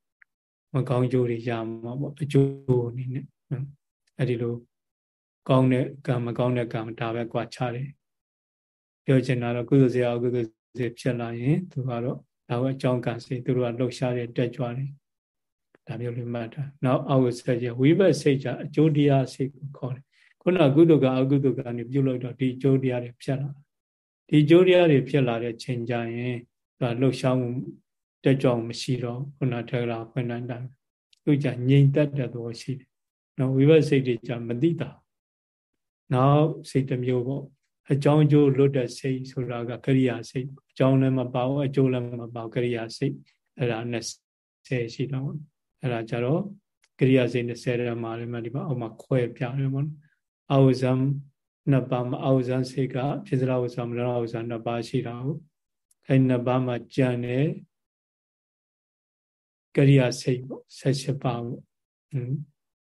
မကောင်းကျိုးတွေရမှာပေါ့အကျိုးအနေနဲ့အဲ့ဒီလိုကောင်းတဲ့ကံမကောင်းတဲ့ကံဒါပဲကြွာချတယ် ပြောချင်တာတော့ကုသိုလ်စရာအကုသိုလ်စရာဖြစ်လာရင်သူကတော့ဒါကအကြောင်းကံစိသူတို့ကလှုပ်ရှားတဲ့တက်ကြွတယ်ဒါမျိုးလေးမှတ်တာနောက်အောက်ဆက်ကျဝိဘတ်စိတ်ကြအကျိုးတရားစိတ်ကိုခေါ်တယ်ခုနကုသိုလ်ကအကုသိုလ်ကနေပြုလုပ်တော့ဒီအကျိုးတရားတွေဖြစ်လာဒီအကျိုးတရားတွေဖြစ်လာတဲ့ချိန်ကြရင်ဒါလှုပ်ရှားမှုတက်ကြွမရှိတော့ခုနထက်လာဖွင့်နိုင်တာသူကြငြိမ်သက်တဲ့သဘောရှိတယ်နော်ဝိဘတ်စိတ်တွေကြမသိတာနောက်စိတ်တစ်မျိုးပေါ့ အကြောင်းအကျိုးလွတ်တဲ့စိတ်ဆိုတာကကရိယာစိတ်အကြောင်းလည်းမပါဘူးအကျိုးလည်းမပါဘူးကရိယာစိတ်အဲ့ဒါ20ရှိတော့အဲ့ဒါကြတော့ကရိယာစိတ်20ရမှာလည်းမဒီမှာအောက်မှာခွဲပြတယ်ပေါ့နော်အာဝဇံနှစ်ပါးမှာအာဝဇံစိတ်ကဖြစ်စရာဝဇံမနောဝဇံနှစ်ပါးရှိတာဟုတ်အဲ့နှစ်ပါးမှာကြံတယ်ကရိယာစိတ်ပေါ့78ပါးပေါ့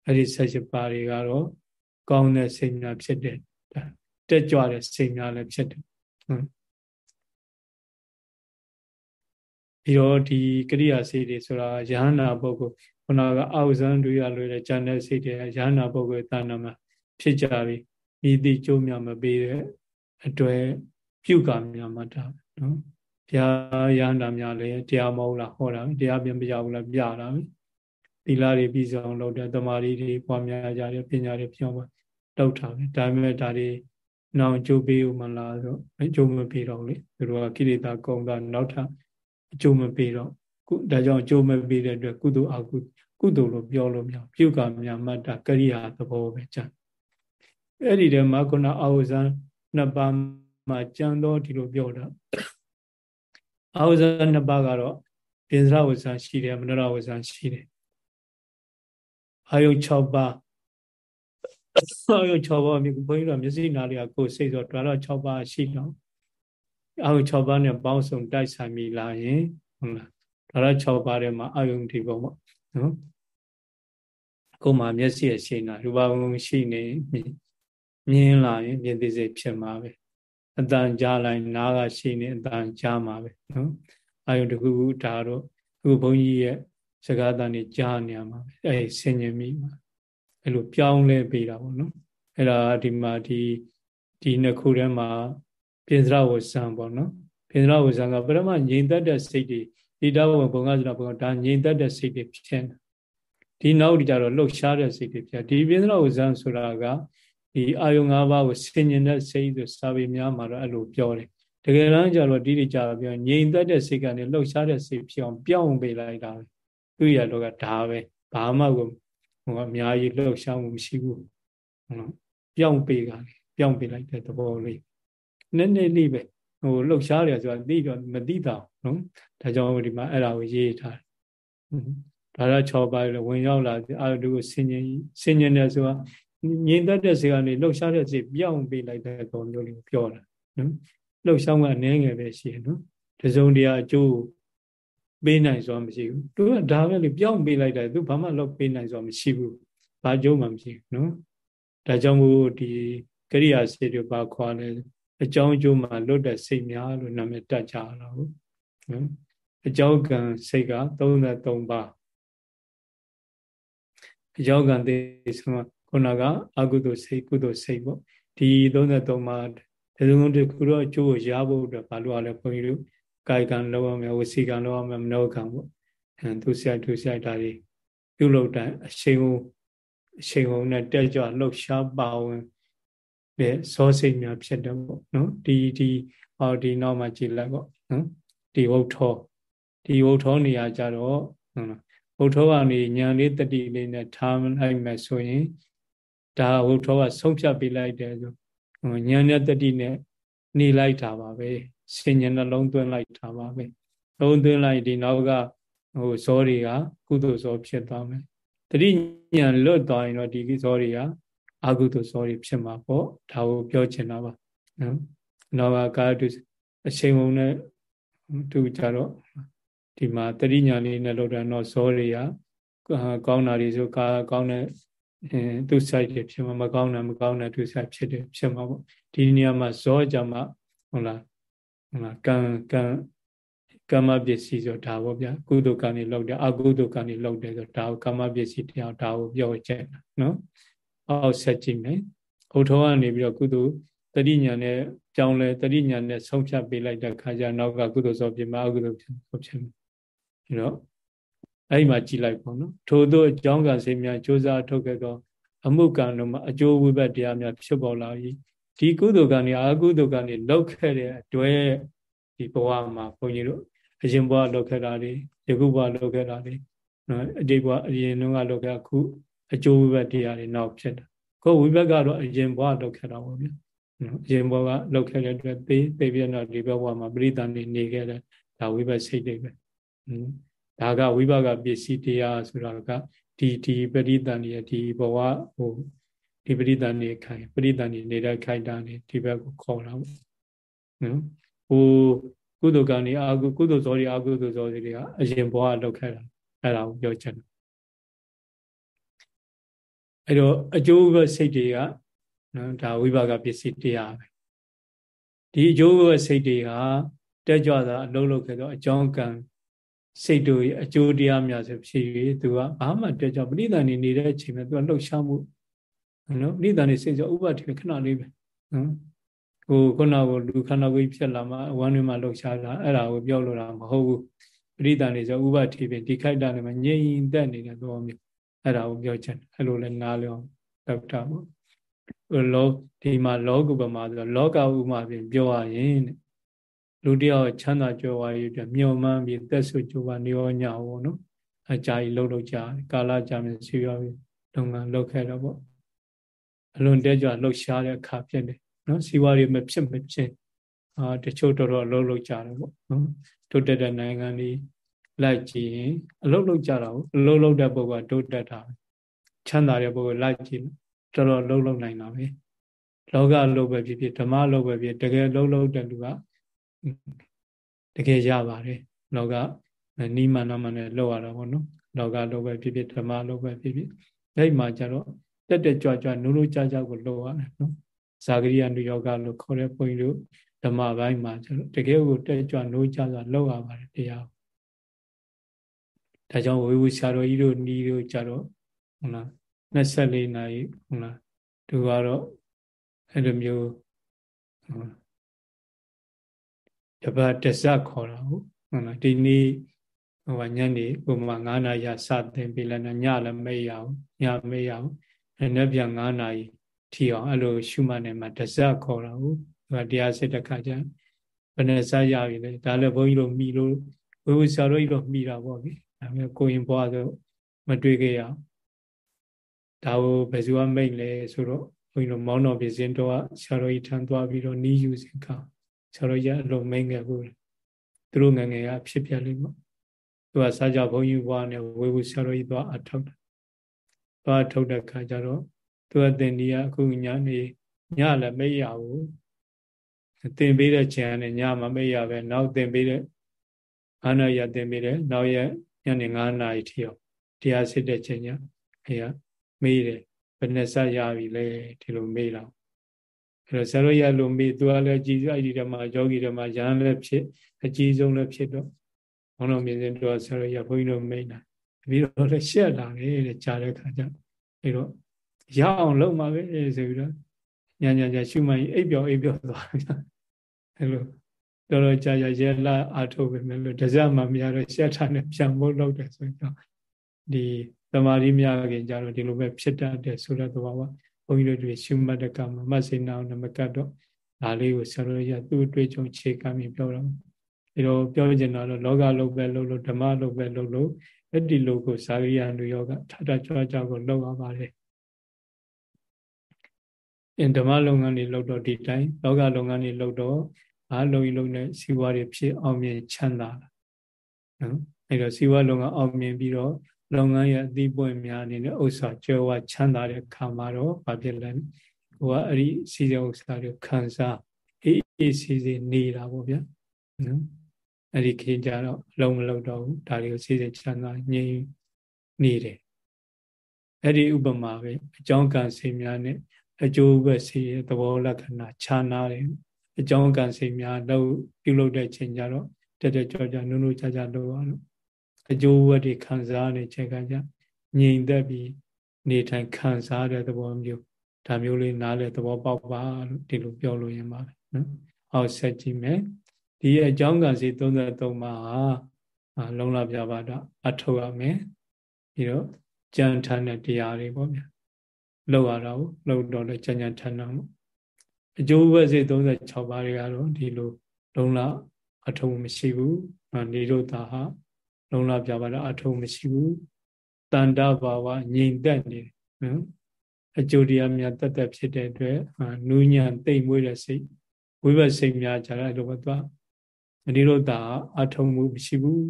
အဲ့ဒီ78ပါးတွေကတော့ကောင်းတဲ့စိတ်များဖြစ်တဲ့ တက်ကြွတဲ့စိတ်များလည်းဖြစ်တယ်ပြီးတော့ဒီကရိယာစိတ်တွေဆိုတာယဟနာပုဂ္ဂိုလ်ခုနကအောက်ဇံတွေရလွယ်တဲ့ဉာဏ်တဲ့စိတ်တွေယဟနာပုဂ္ဂိုလ်တာနာမှာဖြစ်ကြပြီမိတိကျိုးများမပေးတဲ့အတွက်ပြုကများမှတ်တာနော်ဘုရားယဟနာများလည်းတရားမဟုတ်လားဟောတာတရားပြန်မရဘူးလားပြတာပဲသီလတွေပြီးဆုံးလုပ်တဲ့တမာရီတွေပွားများကြတယ်ပညာတွေပြောင်းပါလောက်တာပဲဒါပေမဲ့ဒါတွေ နောက်အကျိုးပေးဦးမလားဆိုအကျိုးမပေးတော့လေသူတို့ကကိလေသာကုံတာနောက်ထပ်အကျိုးမပေးတော့ကုဒါကြောင့်အကျိုးမပေးတဲ့အတွက်ကုသိုလ်အကုကုသိုလ်လို့ပြောလို့မရပြုကမြတ်မတ္တကရိယာသဘောပဲကြအဲ့ဒီတည်းမှာခုနအာဟုဇံနှစ်ပါးမှာကြံတော့ဒီလိုပြောတာအာဟုဇံနှစ်ပါးကတော့ပိစရဝဇံရှိတယ်မနရဝဇံရှိတယ်အာယု6ပါး အာယု6ပါးမြဘုန်းကြီးတို့မျက်စိနာလေးကကိုယ်စိတ်ဆိုတော့တော့6ပါးရှိတော့အာယု6ပါးနဲ့ပေါင်းစုံတိုက်ဆိုင်ပြီလာရင်ဟုတ်လားဒါတော့6ပါးထဲမှာအာယုဒီပုံပေါ့နော်ကိုယ်မှာမျက်စိရဲ့ရှိနေတာရူပဘုံရှိနေမြင်လာရင်မြင်သိစိတ်ဖြစ်မှာပဲအတန်ကြားလိုက်နားကရှိနေအတန်ကြားမှာပဲနော်အာယုံတစ်ခုခုဒါတော့အခုဘုန်းကြီးရဲ့စကားတန်နေကြားနေရမှာအဲဆင်ញင်မိမှာ အဲ့လိုပြောင်းလဲပေးတာပေါ့နော်အဲ့ဒါဒီမှာဒီဒီနှစ်ခုထဲမှာပိစရဝဇံပေါ့နော်ပိစရဝဇံကပရမငြိမ်သက်တဲ့စိတ်တွေဒီတော့ဘုံကစရဘုံဒါငြိမ်သက်တဲ့စိတ်တွေဖြစ်နေဒီနောက်ဒီကြတော့လှုပ်ရှားတဲ့စိတ်တွေဖြစ်ဒီပိစရဝဇံဆိုတာကဒီအာယုံ၅ပါးကိုဆင်ញင်တဲ့စိတ်ဆိုစာပေများမှာတော့အဲ့လိုပြောတယ်တကယ်တမ်းကျတော့ဒီဒီကြတော့ပြောငြိမ်သက်တဲ့စိတ်ကနေလှုပ်ရှားတဲ့စိတ်ဖြစ်အောင်ပြောင်းပေးလိုက်တာပဲသူရတော့ကဒါပဲဘာမှကို ဟိုအများကြီးလှုပ်ရှားမှုမရှိဘူးဟုတ်လားပြောင်းပေးတာလေပြောင်းပေးလိုက်တဲ့သဘောလေးနည်းနည်းလေးပဲဟိုလှုပ်ရှားတယ်ဆိုတာသိတော့မသိတော့နော်ဒါကြောင့်ဒီမှာအဲ့ဒါကိုရေးထားတယ်ဒါရ6ပါးလည်းဝင်ရောက်လာအာရုံကိုဆင်ញင်ဆင်ញင်တယ်ဆိုတာငြိမ်သက်တဲ့စေကနေလှုပ်ရှားတဲ့စေပြောင်းပေးလိုက်တဲ့ပုံမျိုးလေးကိုပြောတာနော်လှုပ်ရှားမှုအနည်းငယ်ပဲရှိတယ်နော်တစုံတရာအကျိုး ပေးနိုင်စွာမရှိဘူးသူကဒါပဲလေပြောင်းပေးလိုက်တယ်သူဘာမှလုပ်ပေးနိုင်စွာမရှိဘူးဘာကျိုးမှမရှိဘူးနော်ဒါကြောင့်မို့ဒီကရိယာစေတွေပါခွာလဲအကြောင်းအကျိုးမှာလွတ်တဲ့စိတ်များလို့နာမည်တက်ကြတာဟုတ်နော်အကြောင်းကံစိတ်က33ပါးအကြောင်းကံသိဆုံးခုနကအကုသိုလ်စိတ်ကုသိုလ်စိတ်ပေါ့ဒီ33ပါးဒီလိုမျိုးတခုတော့အကျိုးရဖို့အတွက်ဘာလို့ ਆ လဲဘုန်းကြီးတို့ ကာယကံလောက်ရမယ်ဝစီကံလောက်ရမယ်မနောကံပေါ့အဲသူဆိုင်သူဆိုင်ဒါတွေပြုလုပ်တဲ့အချိန်ဟုအချိန်ဟုနဲ့တက်ကြွလှုပ်ရှားပါဝင်တဲ့ဇောစိတ်များဖြစ်တယ်ပေါ့နော်ဒီဒီဟောဒီနောက်မှာကြည်လိုက်ပေါ့နော်ဒီဝုတ်ထောဒီဝုတ်ထောနေရာကြတော့ဟုတ်လားဝုတ်ထောကနေညာလေးတတိလေးနဲ့ထားလိုက်မယ်ဆိုရင်ဒါဝုတ်ထောကဆုံးဖြတ်ပေးလိုက်တယ်ဆိုညာနဲ့တတိနဲ့နေလိုက်တာပါပဲ စင်ញနှလုံးသွင်းလိုက်တာပါပဲလုံးသွင်းလိုက်ဒီနောက်ကဟိုဇောတွေကကုသိုလ်ဇောဖြစ်သွားမယ်တတိညာလွတ်သွားရင်တော့ဒီဇောတွေကအကုသိုလ်ဇောတွေဖြစ်မှာပေါ့ဒါကိုပြောချင်တာပါနော်နောက်ကကာတုအချိန်ုံနဲ့သူကြတော့ဒီမှာတတိညာလေးနဲ့လောက်တာတော့ဇောတွေကကောင်းတာတွေဆိုကာကောင်းတဲ့အဲသူဆိုင်တွေဖြစ်မှာမကောင်းတာမကောင်းတဲ့သူဆိုင်ဖြစ်တယ်ဖြစ်မှာပေါ့ဒီနေရာမှာဇောကြမှာဟုတ်လားဟုတ်လား ကံကံကမ္မပစ္စည်းဆိုဒါပေါ့ဗျာကုသိုလ်ကံနေလောက်တယ်အကုသိုလ်ကံနေလောက်တယ်ဆိုဒါကိုကမ္မပစ္စည်းတရားဒါကိုပြောချက်နော်အောက်ဆက်ကြည့်မယ်ဥထောကနေပြီးတော့ကုသိုလ်တတိညာနဲ့ကြောင်းလဲတတိညာနဲ့ဆုံးဖြတ်ပေးလိုက်တဲ့ခါကျနောက်ကကုသိုလ်ဆိုဖြစ်မှာအကုသိုလ်ဖြစ်ဖြစ်မယ်အဲတော့အဲ့မှာကြည်လိုက်ပေါ့နော်ထို့သောအကြောင်းကစေများစ조사ထုတ်ခဲ့သောအမှုကံတို့မှာအကျိုးဝိဘတ်တရားများဖြစ်ပေါ်လာ၏ ဒီကုသိုလ်ကံတွေအကုသိုလ်ကံတွေလောက်ခဲ့တဲ့အတွက်ဒီဘဝမှာဘုန်းကြီးတို့အရင်ဘဝလောက်ခဲ့တာတွေယခုဘဝလောက်ခဲ့တာတွေနော်အတိတ်ဘဝအရင်တုန်းကလောက်ခဲ့အခုအကျိုးဝိဘတ်တရားတွေနောက်ဖြစ်တာကိုဝိဘတ်ကတော့အရင်ဘဝလောက်ခဲ့တာပေါ့ဗျာနော်အရင်ဘဝကလောက်ခဲ့တဲ့အတွက်သိသိပြတော့ဒီဘဝမှာပရိသန်နေနေခဲ့တဲ့ဒါဝိဘတ်စိတ်တွေပဲဒါကဝိဘကပစ္စည်းတရားဆိုတာကဒီဒီပရိသန်ရဲ့ဒီဘဝဟို ဒီပရိသန်နေခိုင်ပရိသန်နေနေတဲ့ခိုင်တာနေဒီဘက်ကိုခေါ်တာပေါ့နော်ဟိုကုသိုလ်ကံနေအာကုကုသိုလ်ဇောတွေအာကုသိုလ်ဇောတွေတွေကအရင်ဘဝလောက်ခဲ့တာအဲ့ဒါကိုပြောချင်တယ်အဲ့တော့အကျိုးပဲစိတ်တွေကနော်ဒါဝိပါကပစ္စည်းတရားပဲဒီအကျိုးပဲစိတ်တွေကတက်ကြွတာအလုံးလုံးခဲ့တော့အကြောင်းကံစိတ်တို့အကျိုးတရားများဆိုဖြစ်၍သူကဘာမှတက်ကြွပဋိသန္ဓေနေတဲ့အချိန်မှာသူကလှုပ်ရှားမှု နော်ပဋိသန္ဓေစိတ်ဆိုဥပတိခဏလေးပဲနော်ဟိုခုနကလူခန္ဓာကိုယ်ဖြစ်လာမှဝမ်းတွေမှာလှုပ်ရှားတာအဲ့ဒါကိုပြောလို့တာမဟုတ်ဘူးပဋိသန္ဓေဆိုဥပတိပဲဒီခိုက်တာနဲ့မှငြိမ်သက်နေတဲ့သဘောမျိုးအဲ့ဒါကိုပြောချင်အဲ့လိုလဲနားလျောလောက်တာပေါ့လောဒီမှာလောကုပမာဆိုလောကဥမာပြင်ပြောရရင်လူတယောက်ချမ်းသာကြွယ်ဝရေးအတွက်မျှော်မှန်းပြီးသက်ဆွကြွယ်ဝနေရောညောပေါ့နော်အကြာကြီးလှုပ်လှုပ်ကြကာလကြာမြင့်စီရောပြီးလုပ်ငန်းလုပ်ခဲ့တော့ပေါ့ အလွန်တဲကြွလှုပ်ရှားတဲ့အခါဖြစ်တယ်နော်စီဝါတွေမဖြစ်မဖြစ်အာတချို့တော်တော်လှုပ်လှုပ်ကြတယ်ပေါ့နော်တိုးတက်တဲ့နိုင်ငံတွေလိုက်ကြည့်ရင်အလုတ်လုတ်ကြတာကိုအလုတ်လုတ်တဲ့ပုဂ္ဂိုလ်ကတိုးတက်တာပဲချမ်းသာတဲ့ပုဂ္ဂိုလ်လိုက်ကြည့်တော်တော်လှုပ်လှုပ်နိုင်တာပဲလောကလှုပ်ပဲဖြစ်ဖြစ်ဓမ္မလှုပ်ပဲဖြစ်တကယ်လှုပ်လှုပ်တဲ့လူကတကယ်ရပါတယ်လောကနီးမှန်တော့မှလည်းလှုပ်ရတာပေါ့နော်လောကလှုပ်ပဲဖြစ်ဖြစ်ဓမ္မလှုပ်ပဲဖြစ်ဖြစ်အဲ့မှာကျတော့ တက်တက်ကြွကြွနုနုကြကြကိုလှုပ်ရတယ်နော်ဇာဂရိယနုယောဂလို့ခေါ်တဲ့ဘုန်းကြီးတို့ဓမ္မပိုင်းမှာကျွန်တော်တကယ်ကိုတက်ကြွနိုးကြစွာလောက်ရပါတယ်တရားဒါကြောင့်ဝေဝဆရာတော်ကြီးတို့ညီတို့ကြတော့ဟုတ်လား24နာရီဟုတ်လားသူကတော့အဲ့လိုမျိုးတပတ်တစခေါ်တာဟုတ်ဟုတ်လားဒီနေ့ဟိုညနေဥပမာ9နာရီစတင်ပြီလည်းညလည်းမေ့ရအောင်ညမေ့ရအောင် အဲ့နဲ့ပြန်9နာရီထီအောင်အဲ့လိုရှုမှတ်နေမှာတစခေါ်တာဟုတ်ဒါတရားစစ်တဲ့ခါကျဘယ်နဲ့စရပြီလဲဒါလည်းဘုန်းကြီးတို့မိလို့ဝိဝဆရာတို့ကြီးတော့မိတာပေါ့ဗျဒါပေမဲ့ကိုရင်ဘွားဆိုမတွေ့ခဲ့ရဒါကိုဘယ်သူကမိတ်လဲဆိုတော့ဘုန်းကြီးတို့မောင်းတော်ပြစင်တော့ဆရာတော်ကြီးထမ်းသွားပြီးတော့နီးယူစဉ်ခါဆရာတော်ကြီးအလုံးမိတ်ခဲ့ဘူးသူတို့ငငယ်ကဖြစ်ပြလိမ့်မယ်သူကစားကြဘုန်းကြီးဘွားနဲ့ဝေဝဆရာတော်ကြီးသွားအထောက် သွားထုတ်တဲ့ခါကျတော့သူကတင်ဒီကအခုညနေညလည်းမရဘူးတင်ပေးတဲ့ချိန်နဲ့ညမမေ့ရပဲနောက်တင်ပေးတဲ့9နာရီတင်ပေးတဲ့နောက်ရက်ညနေ9နာရီထိအောင်တရားစစ်တဲ့ချိန်ညအဲကမေးတယ်ဘယ်နဲ့ဆက်ရပြီလဲဒီလိုမေးတော့အဲတော့ဆရာတို့ရလို့မေးသူကလည်းကြည်အဲ့ဒီတမှာယောဂီတမှာရဟန်းလည်းဖြစ်အကြီးဆုံးလည်းဖြစ်တော့ဘုန်းတော်မြင်စဉ်တော့ဆရာတို့ရဘုန်းကြီးတို့မိတ်တာ ပြီးတော့လည်းရှက်လာတယ်တဲ့ကြားတဲ့ခါကျအဲတော့ရအောင်လုပ်မှာပဲဆိုပြီးတော့ညာညာညာရှုမှန်အိပ်ပြောင်းအိပ်ပြောင်းသွားအဲလိုတော်တော်ကြာကြာရဲလာအာထုတ်ပဲမယ်လို့တစမှမရတော့ရှက်ထားနဲ့ပြန်ဖို့လုပ်တယ်ဆိုတော့ဒီသမာဓိများခင်ကြတော့ဒီလိုပဲဖြစ်တတ်တယ်ဆိုတဲ့သဘောပါဘုန်းကြီးတို့တွေရှုမှတ်တဲ့ကမှာမဆိနာအောင်မကတ်တော့ဒါလေးကိုဆရာတော်ရသူ့အတွေ့အကြုံခြေကမ်းပြီးပြောတော့ဒီတော့ပြောချင်တာတော့လောကလုံးပဲလုံးလို့ဓမ္မလုံးပဲလုံးလို့ အဲ့ဒီလိုကိုဇာရိယနုယောကထထကြွားကြွားကိုလောက်ရပါတယ်အင်ဓမ္မလုပ်ငန်းတွေလုပ်တော့ဒီတိုင်းလောကလုပ်ငန်းတွေလုပ်တော့အားလုံးကြီးလုံးနဲ့စီးပွားတွေဖြစ်အောင်မြင်ချမ်းသာလာနော်အဲ့တော့စီးပွားလုပ်ငန်းအောင်မြင်ပြီးတော့လုပ်ငန်းရဲ့အသီးပွင့်များအနေနဲ့ဥစ္စာကျွဲဝချမ်းသာတဲ့ခါမှာတော့ဘာဖြစ်လဲဟိုကအဲ့ဒီစီးတဲ့ဥစ္စာတွေခံစားအေးအေးစီစီနေတာပေါ့ဗျာနော် အဲ့ဒီခေကြတော့အလုံးမလုံးတော့ဘူးဒါတွေကိုစီးစိမ်ချမ်းသာငြိမ်နေတယ်အဲ့ဒီဥပမာပဲအကြောင်းကံစိတ်များနဲ့အကျိုးပဲစီရဲ့သဘောလက္ခဏာခြားနာတယ်အကြောင်းကံစိတ်များတော့ပြုလုပ်တဲ့ချိန်ကြတော့တက်တက်ကြောကြောနုနုကြကြလုပ်အောင်အကျိုးဝတ်တွေခံစားနေချိန်ကကြငြိမ်သက်ပြီးနေထိုင်ခံစားတဲ့သဘောမျိုးဒါမျိုးလေးနားလေသဘောပေါက်ပါလို့ဒီလိုပြောလို့ရမှာပဲနော်အောက်ဆက်ကြည့်မယ် ဒီအကြောင်းကံစီ33ပါးဟာလုံလပြပါတော့အထောက်ရမယ်ပြီးတော့ကြံထမ်းတဲ့တရားတွေပေါ့ဗျာလောက်ရတာကိုလောက်တော့လဲကြံကြံထမ်းတာပေါ့အကျိုးဝက်စေ36ပါးတွေကတော့ဒီလိုလုံလအထုံမရှိဘူးနေတို့တာဟာလုံလပြပါတော့အထုံမရှိဘူးတန်တဘာဝငြိမ်သက်နေတယ်နော်အကျိုးတရားများတက်တက်ဖြစ်တဲ့အတွက်နူးညံ့တိတ်မွေးတဲ့စိတ်ဝိဘတ်စိတ်များကြတယ်လို့ပဲသွား နေတို့တာအထုံမှုမရှိဘူး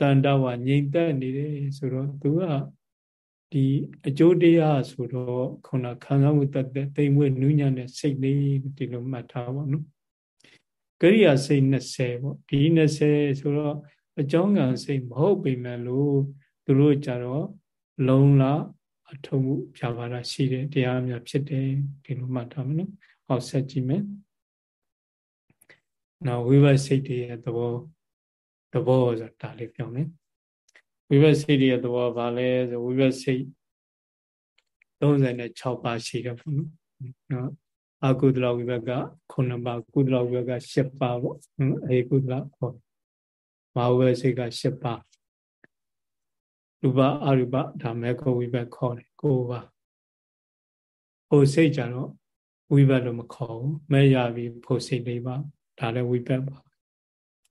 တန်တဝငြိမ်သက်နေတယ်ဆိုတော့သူကဒီအကျိုးတရားဆိုတော့ခုနခံစားမှုတက်တဲ့တိမ်မွေးနူးညံ့တဲ့စိတ်လေးဒီလိုမှတ်ထားပါနော်ကရိယာစိတ်20ပေါ့ဒီ20ဆိုတော့အကြောင်းကံစိတ်မဟုတ်ပေမဲ့လို့သူတို့ကြတော့လုံလအထုံမှုဖြာပါတာရှိတယ်တရားများဖြစ်တယ်ဒီလိုမှတ်ထားမယ်နော်ဟောဆက်ကြည့်မယ် နောက်ဝိဘတ်စိတ်တွေရဲ့သဘောသဘောဆိုတာလေးပြောမယ်ဝိဘတ်စိတ်ရဲ့သဘောဘာလဲဆိုဝိဘတ်စိတ်36ပါးရှိတယ်ပေါ့နော်နော်အကုသလဝိဘတ်က9ပါးကုသလဝိဘတ်က10ပါးပေါ့အေကုသလဟောမဟာဝိဘတ်စိတ်က10ပါးရူပအရူပဒါမဲကောဝိဘတ်ခေါ်တယ်9ပါးဟိုစိတ်ကြတော့ဝိဘတ်လို့မခေါ်ဘူးမဲ့ရပြီဖို့စိတ်လေးပါ ဒါလည်းဝိဘတ်ပါ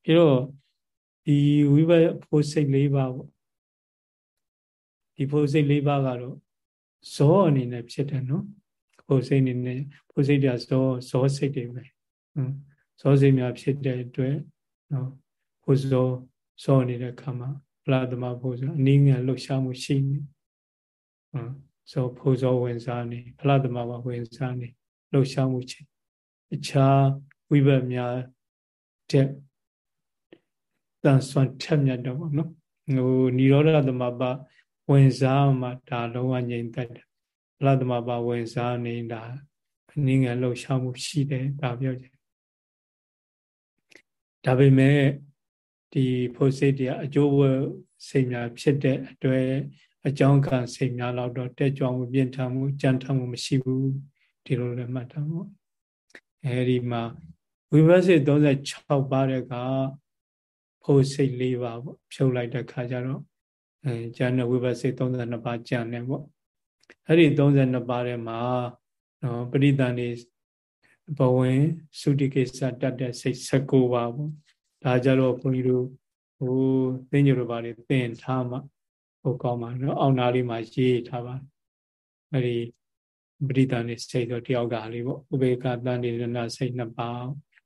ပြီးတော့ဒီဝိဘတ်ဖို့စိတ်လေးပါပေါ့ဒီဖို့စိတ်လေးပါကတော့ဇောအနေနဲ့ဖြစ်တယ်နော်ဖို့စိတ်အနေနဲ့ဖို့စိတ်တွေကဇောဇောစိတ်တွေပဲဇောစိတ်များဖြစ်တဲ့အတွက်နော်ဖို့ဇောဇောနေတဲ့ခါမှာဗလာသမဖို့ဆိုအနည်းငယ်လှုပ်ရှားမှုရှိနေဟုတ်ဇောဖို့ဇောဝင်စားနေဗလာသမဘာဝင်စားနေလှုပ်ရှားမှုချင်းအခြား ဝိဘတ်များတဲ့တန်ဆွမ်းထက်မြတ်တော့ဗောနော်ဟိုនិရောဓသမဘာဝင်စားမှဒါလုံးဝငြိမ်သက်တယ်ဘလသမဘာဝင်စားနေတာအနည်းငယ်လှုပ်ရှားမှုရှိတယ်ဒါပြောချင်ဒါပေမဲ့ဒီဖို့စိတ်တရားအကျိုးဝစိတ်များဖြစ်တဲ့အတွက်အကြောင်းကစိတ်များတော့တက်ကြွမှုပြင်းထန်မှုကြံထမှုမရှိဘူးဒီလိုလည်းမှတ်ထားပေါ့အဲဒီမှာ ဝိပဿနာ36ပါးတဲ့ကဖို့စိတ်၄ပါးပေါ့ဖြုတ်လိုက်တဲ့ခါကျတော့အဲကျန်တဲ့ဝိပဿနာ32ပါးကျန်တယ်ပေါ့အဲ့ဒီ32ပါးထဲမှာနော်ပရိသန်နေဘဝင်သုတိကိစ္စတတ်တဲ့စိတ်16ပါးပေါ့ဒါကြတော့ဘုန်းကြီးတို့ဟိုသိညိုလိုပါလေသင်ထားမှဟိုကောင်းပါနော်အောင်နာလေးမှာရေးထားပါအဲ့ဒီပရိသန်နေစိတ်တော့တယောက်ကလေးပေါ့ဥပေက္ခတန်နေရဏစိတ်နှစ်ပါး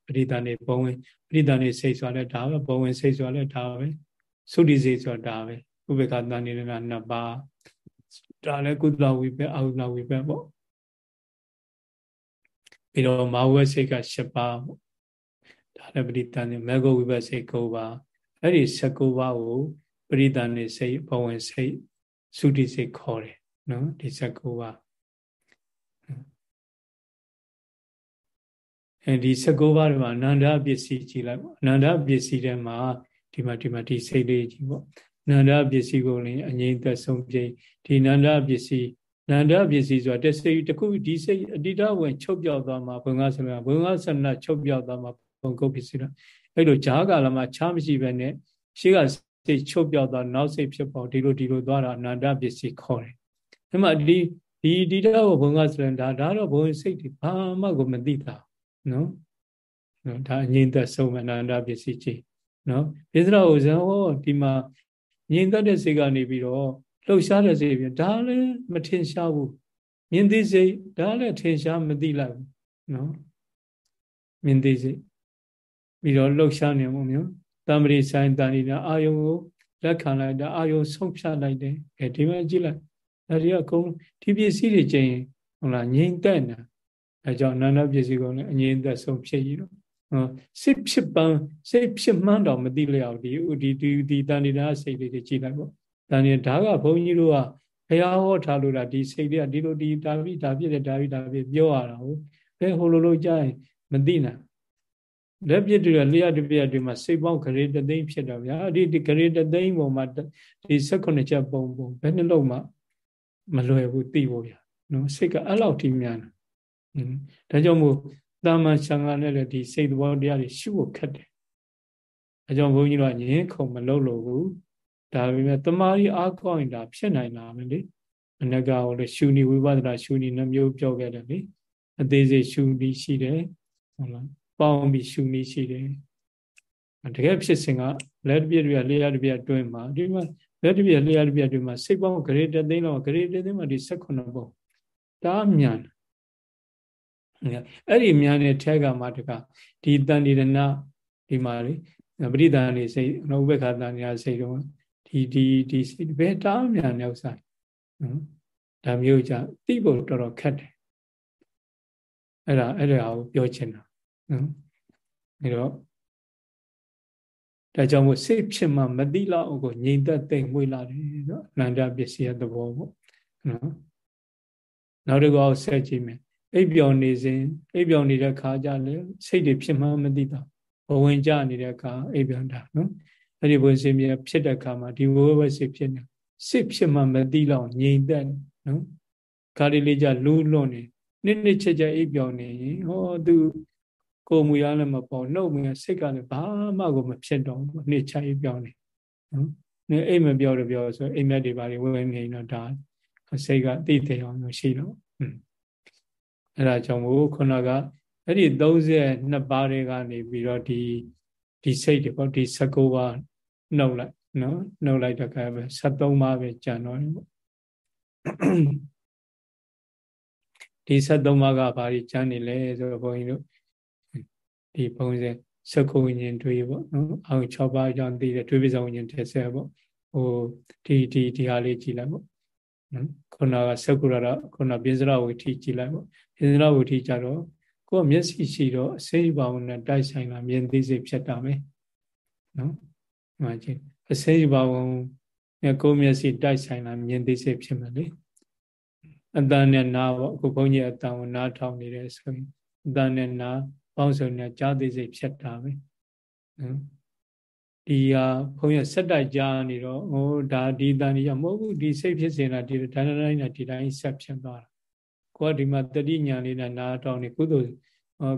ပရိသန်နေဘုံဝင်ပရိသန်နေစိတ်ဆိုလဲဒါပဲဘုံဝင်စိတ်ဆိုလဲဒါပဲသုတိစိတ်ဆိုတာဒါပဲဥပေက္ခတန်နေရဏနှစ်ပါးဒါလည်းကုသလဝိပက်အာဟုလဝိပက်ပေါ့ပြီးတော့မာဝဲစိတ်က၈ပါးပေါ့ဒါလည်းပရိသန်နေမေဃဝိပက်စိတ်၉ပါးအဲ့ဒီ၁၉ပါးကိုပရိသန်နေစိတ်ဘဝင်စိတ်သုတိစိတ်ခေါ်တယ်နော်ဒီ၁၉ပါး အဲဒီ19ပါးတွေမှာအနန္တပစ္စည်းကြည့်လိုက်ပေါ့အနန္တပစ္စည်းထဲမှာဒီမှာဒီမှာဒီစိတ်လေးကြီးပေါ့အနန္တပစ္စည်းကိုလည်းအငြိမ့်သက်ဆုံးပြိဒီအနန္တပစ္စည်းနန္ဒပစ္စည်းဆိုတာတစိတ်တခုဒီစိတ်အတိတဝင်ချုပ်ပြောက်သွားမှာဘုံငါဆန္ဒဘုံငါဆန္ဒချုပ်ပြောက်သွားမှာဘုံကုတ်ပစ္စည်းတော့အဲ့လိုဂျားကာလမှာချားမရှိပဲနဲ့ရှေ့ကစိတ်ချုပ်ပြောက်သွားနောက်စိတ်ဖြစ်ပေါ်ဒီလိုဒီလိုသွားတာအနန္တပစ္စည်းခေါ်တယ်။အဲ့မှာဒီဒီဒီတော့ဘုံငါဆန္ဒဒါတော့ဘုံစိတ်တွေဘာမှကိုမသိတာ နော်နော်ဒါအငြိမ့်သက်ဆုံးအနန္တပစ္စည်းကြီးနော်ပိစရဥဇံဟောဒီမှာငြိမ့်သက်တဲ့စိတ်ကနေပြီးတော့လှုပ်ရှားတဲ့စိတ်ပြဒါလည်းမထင်ရှားဘူးမြင်သိစိတ်ဒါလည်းထင်ရှားမသိလိုက်ဘူးနော်မြင်သိစိတ်ပြီးတော့လှုပ်ရှားနေမှုမျိုးတမ္ပရိဆိုင်တန်ဒီနာအာယုံကိုလက်ခံလိုက်တာအာယုံဆုံးဖြတ်လိုက်တယ်အဲဒီမှာကြည့်လိုက်ဒါတွေကအကုန်ဒီပစ္စည်းတွေကျရင်ဟုတ်လားငြိမ့်သက်နေ အဲကြောင့်နာနာပစ္စည်းကုန်လည်းအငြိမ့်သက်ဆုံးဖြစ်ရတော့စိတ်ဖြစ်ပန်းစိတ်ဖြစ်မှန်းတော့မသိလျောက်ဒီဒီဒီဒီတန်ဒီနာစိတ်လေးတွေကြည့်လိုက်ပေါ့တန်ဒီဒါကဘုန်းကြီးတို့ကဘုရားဟောထားလို့တာဒီစိတ်တွေကဒီလိုဒီဒါပိဒါပြည့်တယ်ဒါပိဒါပြည့်ပြောရတာဟုတ်ဘယ်ဟိုလိုလိုကြားရင်မသိနိုင်လက်ပြည့်တွေလျှက်တပြည့်တွေမှာစိတ်ပေါင်းဂရေတသိန်းဖြစ်တော့ဗျာဒီဒီဂရေတသိန်းပုံမှာဒီ16ချက်ပုံပုံဘယ်နှလုံးမှမလွယ်ဘူးသိဖို့ဗျာနော်စိတ်ကအဲ့လောက်ထိများတယ် ဒါကြောင့်မို့တာမန်ဆံဃာနဲ့လည်းဒီစိတ်သဘောတရားတွေရှုဖို့ခက်တယ်အဲကြောင့်ဘုန်းကြီးတို့ကငင်းခုံမလုပ်လို့ဘူးဒါပေမဲ့တမာရီအားကောင်းရင်ဒါဖြစ်နိုင်တာပဲလေအနကဟိုလေရှုနီဝိပဿနာရှုနီနှမျိုးပြောခဲ့တယ်လေအသေးစိတ်ရှုနီရှိတယ်ဟုတ်လားပေါင်းပြီးရှုနီရှိတယ်တကယ်ဖြစ်စဉ်ကလက်တပြည့်တွေကလျှက်တပြည့်အတွင်းမှာဒီမှာလက်တပြည့်လျှက်တပြည့်အတွင်းမှာစိတ်ပေါင်းဂရေတသိန်းလောက်ဂရေတသိန်းမှာဒီ18ပုံဒါမြန် အဲ့ဒီမြန်တဲ့ထဲကမှတကဒီတန်ဒီရဏဒီမှာလေပရိသန်နေစိတ်ဥပ္ပခာတန်ညာစိတ်တော့ဒီဒီဒီစိတ်ဘယ်တားမြန်နေဥစ္စာနော်ဒါမျိုးကြသိဖို့တော်တော်ခက်တယ်အဲ့ဒါအဲ့ဒါကိုပြောချင်တာနော်အဲတော့ဒါကြောင့်မို့စိတ်ဖြစ်မှမသိလောက်ကိုငြိမ်သက်သိမ်မွေ့လာတယ်နော်အနန္တပစ္စည်းရဲ့သဘောပေါ့နော်နောက်တစ်ခုဆက်ကြည့်မယ် အိပ်ပျော်နေစဉ်အိပ်ပျော်နေတဲ့ခါကြလေစိတ်တွေဖြစ်မှမသိတာဘဝင်ကြနေတဲ့အခါအိပ်ပျော်တာနော်အဲ့ဒီဘဝင်စင်မြဖြစ်တဲ့အခါမှာဒီဝဝစိတ်ဖြစ်နေစိတ်ဖြစ်မှမသိလောက်ငြိမ်သက်နော်ခါလေးလေးကြလူးလွန်နေနှစ်နှစ်ချက်ချက်အိပ်ပျော်နေရင်ဟောသူကိုမူရလည်းမပေါ်နှုတ်မူရစိတ်ကလည်းဘာမှကိုမဖြစ်တော့ဘူးနှစ်ချက်အိပ်ပျော်နေနော်နေအိမ်မပြောတော့ပြောဆိုအိမ်မက်တွေပါလေဝင်နေတော့ဒါစိတ်ကတိတ်တယ်အောင်ရှိတော့ အဲ့ဒါကြောင့်မို့ခုနကအဲ့ဒီ32ပါးတွေကနေပြီးတော့ဒီဒီစိတ်တွေပေါ့ဒီ19ပါးနှုတ်လိုက်နော်နှုတ်လိုက်တော့ကပဲ73ပါးပဲကြံတော့တယ်ပေါ့ဒီ73ပါးကဘာကြီးကြံနေလဲဆိုတော့ဘုန်းကြီးတို့ဒီဘုန်းကြီးစကုဝိညာဉ်တွေးပေါ့နော်အောင်6ပါးကြောင့်သိတယ်တွေးပစ္စဝိညာဉ်တစ်ဆက်ပေါ့ဟိုဒီဒီဒီဟာလေးကြည့်လိုက်ပေါ့နော်ခုနကစကုရတာခုနပိစရဝိထိကြည့်လိုက်ပေါ့ ပိစရဝိထိကြတော့ကိုယ်မျက်စိရှိတော့အစိမ့်ပါဝင်နဲ့တိုက်ဆိုင်လာမြင်သိစိတ်ဖြစ်တာပဲနော်ဒီမှာကြည့်အစိမ့်ပါဝင်နဲ့ကိုယ်မျက်စိတိုက်ဆိုင်လာမြင်သိစိတ်ဖြစ်မယ်လေအတန်နဲ့နာပေါ့အခုဘုန်းကြီးအတန်ကိုနားထောင်နေတယ်ဆိုရင်အတန်နဲ့နာပေါင်းစုံနဲ့ကြားသိစိတ်ဖြစ်တာပဲနော်ဒီဟာဘုန်းကြီးဆက်တိုက်ကြားနေတော့ဟိုဒါဒီတန်ကြီးမဟုတ်ဘူးဒီစိတ်ဖြစ်စင်တာဒီဒါနတိုင်းနဲ့ဒီတိုင်းဆက်ဖြစ်သွားတာ ကိုကဒီမှာတတိညာလေးနဲ့နားတောင်းနေကုသိုလ်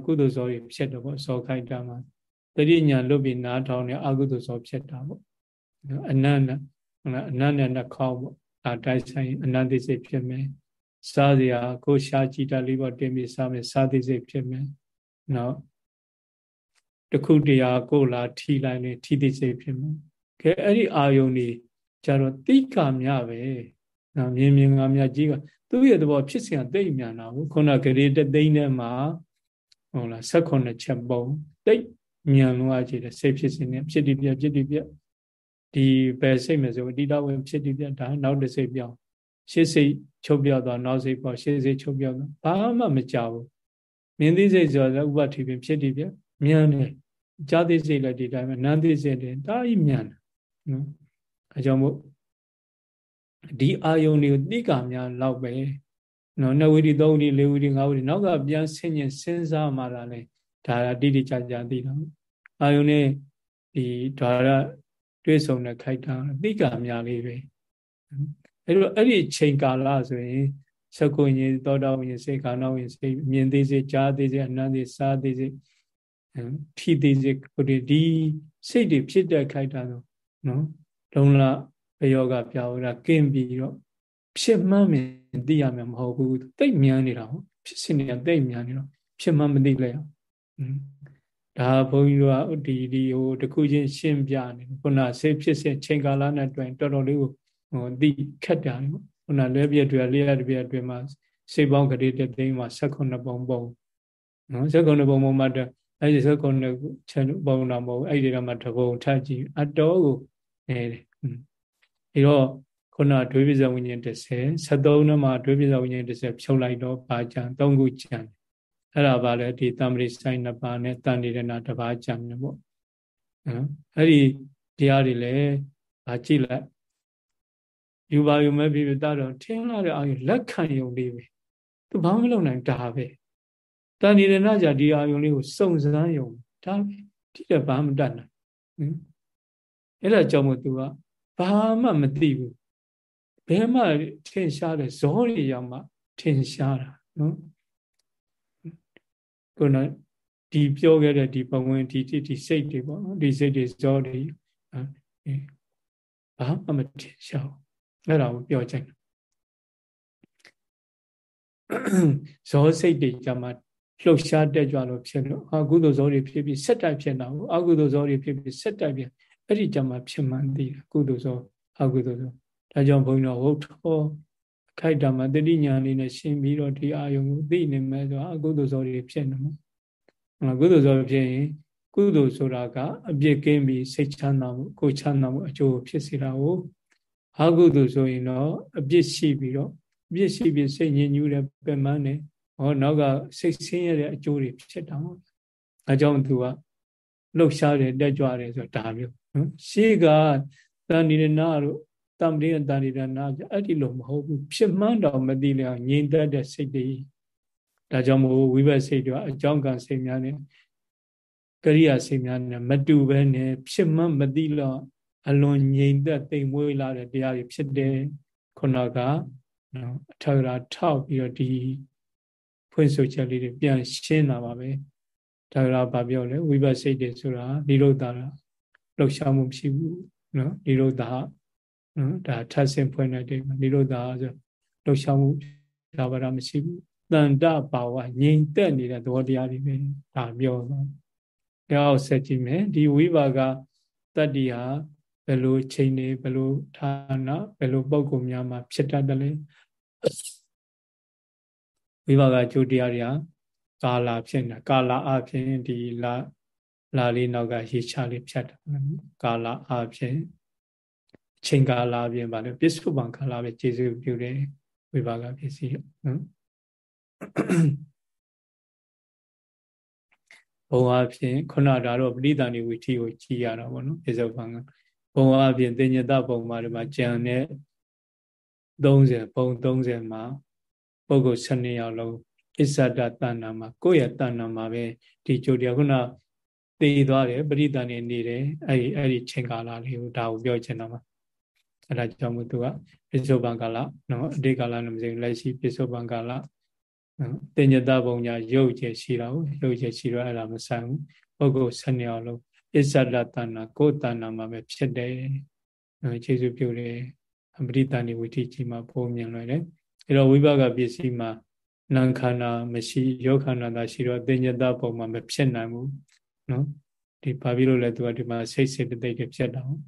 ကုသိုလ်ဇောကြီးဖြစ်တော့ပေါ့ဇောခိုက်တာမှာတတိညာလွတ်ပြီးနားထောင်နေအကုသိုလ်ဇောဖြစ်တာပေါ့အနန္တဟုတ်လားအနန္တနဲ့ခေါပေါ့ဒါတိုက်ဆိုင်အနန္တိစိတ်ဖြစ်မယ်စားစရာကိုရှားကြည့်တလေးပေါ့တင်ပြီးစားမယ်စားသိစိတ်ဖြစ်မယ်နောက်တခုတရာကိုလာထီလိုက်နေထီသိစိတ်ဖြစ်မယ်ကဲအဲ့ဒီအာယုန်ကြီးကြတော့တိကမြပဲနော်မြင်မြင်ငါမြကြီးက သူ့ရဲ့သဘောဖြစ်စဉ်ကတိတ်မြန်တာဘူးခုနကလေးတသိန်းထဲမှာဟုတ်လား16ချက်ပုံတိတ်မြန်လို့အကြည့်တယ်စိတ်ဖြစ်စဉ်နဲ့ဖြစ်တည်ပြဖြစ်တည်ပြဒီပဲစိတ်မယ်ဆိုတိတဝင်ဖြစ်တည်ပြဒါနောက်တစ်စိတ်ပြောင်းရှေ့စိတ်ချုပ်ပြောက်သွားနောက်စိတ်ပေါ်ရှေ့စိတ်ချုပ်ပြောက်သွားဘာမှမကြဘူးမြင်သိစိတ်ဆိုတော့ဥပတိပင်ဖြစ်တည်ပြမြန်တယ်ကြားသိစိတ်လည်းဒီတိုင်းပဲနားသိစိတ်လည်းဒါကြီးမြန်တယ်နော်အဲကြောင့်မို့ ဒီအာယုန်တွေကိုတိကာများလောက်ပဲနော်နှစ်ဝိရိသုံးဝိရိလေးဝိရိငါးဝိရိနောက်ကပြန်ဆင်ញင်စဉ်းစားမှလာလဲဒါတိတိကျကျသိတော့အာယုန်နဲ့ဒီဓာရတွေ့ဆုံတဲ့ခိုက်တာတိကာများလေးပဲအဲ့တော့အဲ့ဒီချိန်ကာလဆိုရင်သကုဉ္ဉ္သောတာဝိဉ္စေကာနာဝိဉ္စေမြင်သေးစေကြားသေးစေအနန္တိစားသေးစေထိသေးစေကိုဒီစိတ်တွေဖြစ်တဲ့ခိုက်တာတော့နော်လုံလ ဘယောကပြဝရကင်းပြီးတော့ဖြစ်မှန်းမြင်သိရမှာမဟုတ်ဘူးတိတ်မြန်နေတာဟုတ်ဖြစ်စင်နေတာတိတ်မြန်နေတော့ဖြစ်မှန်းမသိလဲအောင်ဒါဘုန်းကြီးတို့ကဒီဒီဟိုတခုချင်းရှင်းပြနေခုနဆေးဖြစ်စဉ်ချိန်ကာလနဲ့တွင်တော်တော်လေးကိုဟိုသိခက်တာလေခုနလဲပြည့်တွေလေးရတပြည့်တွေမှာစိတ်ပေါင်းကလေးတဲ့သိန်းမှာ16ပုံပုံနော်16ပုံပုံမှာအဲ့ဒီ16ချက်ပုံတော့မဟုတ်အဲ့ဒီတော့မှတပုံထပ်ကြည့်အတော်ကိုအဲ အဲတော့ခုနဒွေပစ္စဝိညာဉ်30 73နဲ့မှာဒွေပစ္စဝိညာဉ်30ဖြုတ်လိုက်တော့ပါကြံ3ခုကြံအဲ့ဒါပါလေဒီတမ္ပရိဆိုင်နှစ်ပါးနဲ့တန်နေရနာတစ်ပါးကြံတယ်ပေါ့နော်အဲ့ဒီတရားတွေလည်းဗာကြည့်လိုက်ယူပါယူမဲ့ပြပြတာတော့ထင်းလာတဲ့အာယုလက်ခံယုံလေးပဲသူဘာမှမလုပ်နိုင်ဒါပဲတန်နေရနာကြဒီအာယုလေးကိုစုံစမ်းယုံဒါပဲဒီတော့ဘာမှတတ်နိုင်အဲ့ဒါကြောင့်မို့သူက ဘာမှမသိဘူးဘယ်မှထင်ရှားတယ်ဇောတွေရောက်မှထင်ရှားတာနော်ခုနဒီပြောခဲ့တဲ့ဒီပဝင်ဒီဒီစိတ်တွေပေါ့နော်ဒီစိတ်တွေဇောတွေဘာမှမထင်ရှားဘူးအဲ့ဒါကိုပြောချင်တယ်ဇောစိတ်တွေကြမှာလှုပ်ရှားတက်ကြွလို့ဖြစ်လို့အကုသိုလ်ဇောတွေဖြစ်ပြီးဆက်တိုက်ဖြစ်တာကိုအကုသိုလ်ဇောတွေဖြစ်ပြီးဆက်တိုက်ဖြစ် အဲ့ဒီကြမှာဖြစ်မှန်သိတာကုသိုလ်ဇောအကုသိုလ်ဇောဒါကြောင့်ဘုန်းကြီးတို့ဟုတ်တော်ခိုက်တာမှာတတိညာလေးနဲ့ရှင်းပြီးတော့ဒီအာယုံကိုသိနေမယ်ဆိုအကုသိုလ်ဇောတွေဖြစ်နေမှာဟုတ်ကုသိုလ်ဇောဖြစ်ရင်ကုသိုလ်ဆိုတာကအပြစ်ကင်းပြီးစိတ်ချမ်းသာမှုကိုချမ်းသာမှုအကျိုးဖြစ်စေတာကိုအကုသိုလ်ဆိုရင်တော့အပြစ်ရှိပြီးတော့အပြစ်ရှိပြီးစိတ်ညစ်ညူးတဲ့ပင်မနဲ့ဟောနောက်ကစိတ်ဆင်းရဲတဲ့အကျိုးတွေဖြစ်တာပေါ့အဲကြောင့်သူကလှုပ်ရှားတယ်တက်ကြွတယ်ဆိုတာဒါမျိုးနော် ရှေးကတန်ဒီရနာတို့တမ္ပရိယတန်ဒီရနာအဲ့ဒီလိုမဟုတ်ဘူးဖြစ်မှန်းတော့မသိလျောင်ငြိမ်သက်တဲ့စိတ်တွေဒါကြောင့်မို့ဝိဘတ်စိတ်တွေအကြောင်းကံစိတ်များနဲ့ကရိယာစိတ်များနဲ့မတူဘဲနဲ့ဖြစ်မှန်းမသိတော့အလွန်ငြိမ်သက်တိမ်မွေးလာတဲ့တရားတွေဖြစ်တယ်ခုနကနော်အထာရာထောက်ပြီးတော့ဒီဖွင့်ဆိုချက်လေးတွေပြန်ရှင်းလာပါပဲဒါကဘာပြောလဲဝိဘတ်စိတ်တွေဆိုတာနိရောဓတာ လှုပ်ရှားမှုမရှိဘူးနော်နိရောဓနော်ဒါထပ်ဆင့်ဖွင့်လိုက်တယ်နိရောဓဆိုလှုပ်ရှားမှုဒါပါရမရှိဘူးတန်တပါဝငြိမ်သက်နေတဲ့သဘောတရားတွေပဲဒါပြောတော့ကြောက်ဆက်ကြည့်မယ်ဒီဝိပါကတတ္တိဟာဘယ်လိုချိန်နေဘယ်လိုဌာနဘယ်လိုပုံကုများမှာဖြစ်တတ်တယ်လဲဝိပါကကျိုးတရားတွေကကာလာဖြစ်နေကာလာအဖြစ်ဒီလာ လာလေးနောက်ကရေချလေးဖြတ်တာကာလာအဖြစ်ချိန်ကာလာပြင်ပါလေပစ္စုပန်ကာလာပဲကျေစုပြုတယ်ဝိပါကပစ္စည်းနော်ဘုံအဖြစ်ခုနဒါတော့ပရိသဏိဝိထီကိုကြည်ရတာပေါ့နော်ပစ္စုပန်ကဘုံအဖြစ်တင်ညတဘုံမှာဒီမှာကြံတဲ့30ဘုံ30မှာပုဂ္ဂိုလ်12ယောက်လုံးအစ္ဆဒတဏ္ဍာမှာကိုယ့်ရဲ့တဏ္ဍာမှာပဲဒီကြိုတရားခုန သေသွားတယ်ပရိသန်နေနေတယ်အဲ့ဒီအဲ့ဒီချိန်ကာလလေးကိုဒါကိုပြောချင်တာပါအဲ့ဒါကြောင့်မို့သူကပိဿုပံကာလနော်အတိတ်ကာလနဲ့မစိလက်ရှိပိဿုပံကာလနော်တင်ညတဘုံညာရုပ်ကျရှိတာကိုရုပ်ကျရှိတော့အဲ့ဒါမဆန်ဘူးပုဂ္ဂိုလ်ဆနေအောင်လို့အစ္ဆဒတဏ္ဏကိုယ်တဏ္ဏမှာပဲဖြစ်တယ်နော်ခြေစုပြုတယ်အပရိတန်ဒီဝိထိကြီးမှာပုံမြင်လွယ်တယ်အဲ့တော့ဝိပါကပစ္စည်းမှာနာခန္ဓာမရှိယောခန္ဓာသာရှိတော့တင်ညတဘုံမှာမဖြစ်နိုင်ဘူး နော်ဒီဘာဖြစ်လို့လဲသူကဒီမှာစိတ်စိတ်တိတ်တွေဖြစ်တာဟုတ်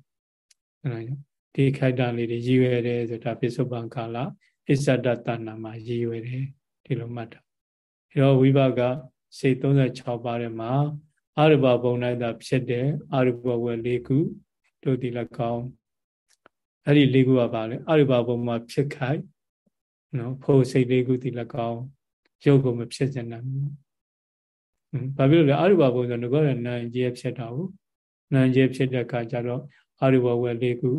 အဲ့ဒါဒီခိုက်တာလေးတွေရည်ရွယ်တယ်ဆိုတာပစ္စုပန်ကာလအစ္ဆဒတဏ္ဏမှာရည်ရွယ်တယ်ဒီလိုမှတ်တာအဲတော့ဝိပါကစိတ်36ပါးထဲမှာအရူပဘုံ၌သာဖြစ်တယ်အရူပဝယ်၄ခုတို့ဒီ၎င်းအဲ့ဒီ၄ခုကပါလေအရူပဘုံမှာဖြစ်ခိုက်နော်ဖို့စိတ်၄ခုဒီ၎င်းရုပ်ကိုမဖြစ်စေနိုင်ဘူး ဘာဖြစ်လို့လဲအရူပဘုံဆိုတော့ငါကနာကျဲဖြစ်တာဟုတ်နာကျဲဖြစ်တဲ့အခါကျတော့အရူပဝယ်၄ခု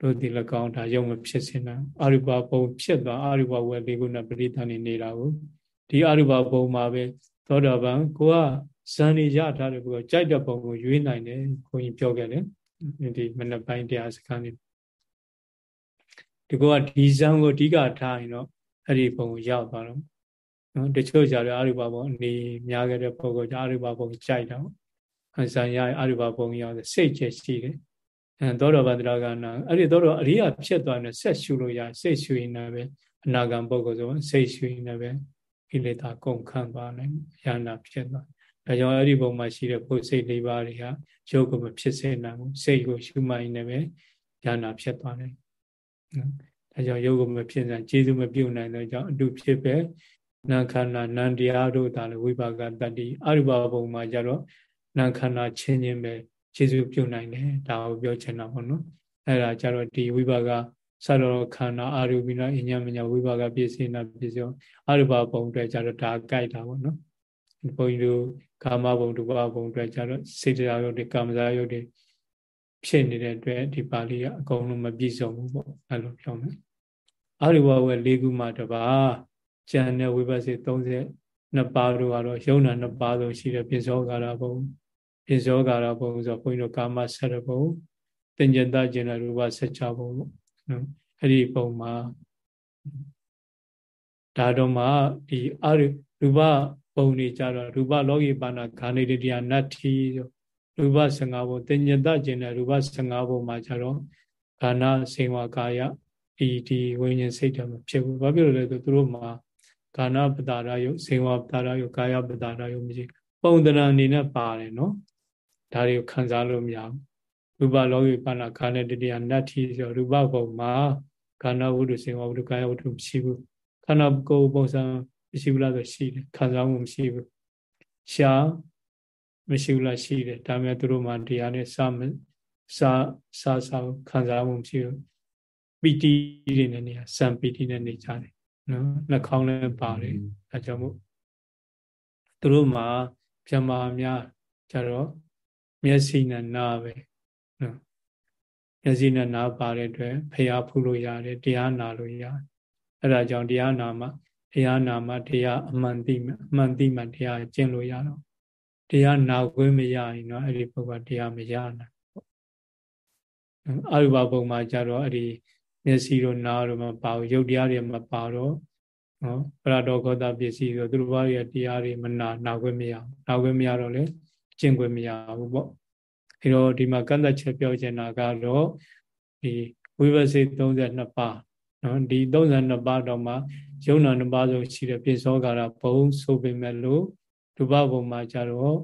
တို့ဒီ၎င်းဒါရုံမဖြစ်စင်တာအရူပဘုံဖြစ်သွားအရူပဝယ်လေးခုနဲ့ပရိသန်နေနေတာကိုဒီအရူပဘုံမှာပဲသောတာပန်ကိုကဇန်နေရထားတယ်ကိုကြိုက်တဲ့ဘုံကိုရွေးနိုင်တယ်ခွန်ကြီးပြောခဲ့တယ်ဒီမနက်ပိုင်းတရားစခန်းနေဒီကောကဒီဇန်ကိုအဓိကထားရင်တော့အဲ့ဒီဘုံကိုရောက်သွားတော့ နော်တချို့ကြတယ်အရူပဘုံအနေများခဲ့တဲ့ပုဂ္ဂိုလ်ကြအရူပဘုံကြိုက်တော့ဇန်ရအရူပဘုံရောက်စိတ်ကျရှိတယ်အဲသောတော်ဗန္တရာကနာအဲ့ဒီသောတော်အရိယာဖြစ်သွားရင်ဆက်ရှုလို့ရစိတ်ရှုရင်လည်းအနာဂံပုဂ္ဂိုလ်ဆိုစိတ်ရှုရင်လည်းကိလေသာကုန်ခန့်သွားနိုင်ရဟနာဖြစ်သွားဒါကြောင့်အဲ့ဒီပုံမှာရှိတဲ့ပုစိတ်လေးပါးတွေကရုပ်ကိုမဖြစ်စေနိုင်ဘူးစိတ်ကိုရှုမှရင်လည်းရဟနာဖြစ်သွားတယ်ဒါကြောင့်ရုပ်ကိုမဖြစ်နိုင်ကျေစုမပြုတ်နိုင်တဲ့ကြောင့်အတုဖြစ်ပဲ နာခန္ဓာနန္တရားတို့ဒါလည်းဝိပါကတတ္တိအရူပဘုံမှာကြတော့နာခန္ဓာချင်းချင်းပဲခြေစုပြုတ်နိုင်တယ်ဒါကိုပြောချင်တာပေါ့နော်အဲ့ဒါကြတော့ဒီဝိပါကစတော်ခန္ဓာအာရုပိနာအညမညာဝိပါကပြည့်စင်နာပြည့်စုံအရူပဘုံအတွက်ကြတော့ဒါကြိုက်တာပေါ့နော်ဘုန်းကြီးတို့ကာမဘုံဒုပဘုံအတွက်ကြတော့စေတရာယုတ်တွေကာမဇာယုတ်တွေဖြစ်နေတဲ့အတွက်ဒီပါဠိကအကုန်လုံးမပြည့်စုံဘူးပေါ့အဲ့လိုပြောမယ်အရူပဝဲ၄ခုမှတပါ ကျန်တဲ့ဝိပဿနာ32ပါးတို့ကတော့ယုံနာ2ပါးဆိုရှိတဲ့ပိစောကာရဘုံပိဇောကာရဘုံဆိုဘုန်းကြီးတို့ကာမဆက်ရဘုံတင်ညတကျင်ရူပဆက်ချဘုံပေါ့နော်အဲ့ဒီဘုံမှာဒါတော့မှဒီအရူပဘုံတွေကြတော့ရူပလောကီပါဏခာနေတတရားနတ္ထိဆိုရူပ15ဘုံတင်ညတကျင်ရူပ15ဘုံမှာကြတော့ခန္ဓာစေဝကာယဒီဒီဝိညာဉ်စိတ်ဓာတ်မဖြစ်ဘူးဘာဖြစ်လို့လဲဆိုသူတို့မှာ ခန္ဓာပတာရယုစေဝပတာရယုကာယပတာရယုမရှိပုံတရံအနေနဲ့ပါတယ်နော်ဒါတွေကိုခံစားလို့မရဘူးရူပလောကိပါဏခန္ဓာတတိယနတ္ထိဆိုရူပဘုံမှာခန္ဓာဝိတုစေဝဝိတုကာယဝိတုမရှိဘူးခန္ဓာကိုယ်ပုံစံမရှိဘူးလားဆိုရှိတယ်ခံစားမှုမရှိဘူးရှားမရှိဘူးလားရှိတယ်ဒါပေမဲ့သူတို့မှတရားနဲ့စာစာစာစာခံစားမှုမရှိဘူးပီတိတွေနဲ့နေစံပီတိနဲ့နေကြတယ် နော်နှာခေါင်းလည်းပါတယ်အဲကြောင့်မို့သူတို့မှာပြမများကြတော့မျက်စိနဲ့နားပဲနော်မျက်စိနဲ့နားပါတဲ့အတွက်ဖျားဖူးလို့ရတယ်တရားနာလို့ရတယ်အဲ့ဒါကြောင့်တရားနာမှာတရားနာမှာတရားအမှန်သိမှအမှန်သိမှတရားကျင့်လို့ရတော့တရားနာခွင့်မရရင်တော့အဲ့ဒီပုဂ္ဂိုလ်တရားမရနိုင်ပေါ့အရူပဘုံမှာကြတော့အဲ့ဒီ မျက်စိတို့နားတို့မပါဘူးရုပ်တရားတွေမပါတော့နော်ပရတော်ဂောတပစ္စည်းဆိုသူတို့ဘာတွေတရားတွေမနာနာခွင့်မရနာခွင့်မရတော့လေကျင့်ခွင့်မရဘူးပေါ့အဲတော့ဒီမှာကန့်သက်ချက်ပြောချင်တာကတော့ဒီဝိပဿနာ32ပါးနော်ဒီ32ပါးတော့မှယုံနာ2ပါးဆိုရှိတဲ့ပိစောကာရဘုံဆိုပေမဲ့လို့ဒုပဘုံမှာကြတော့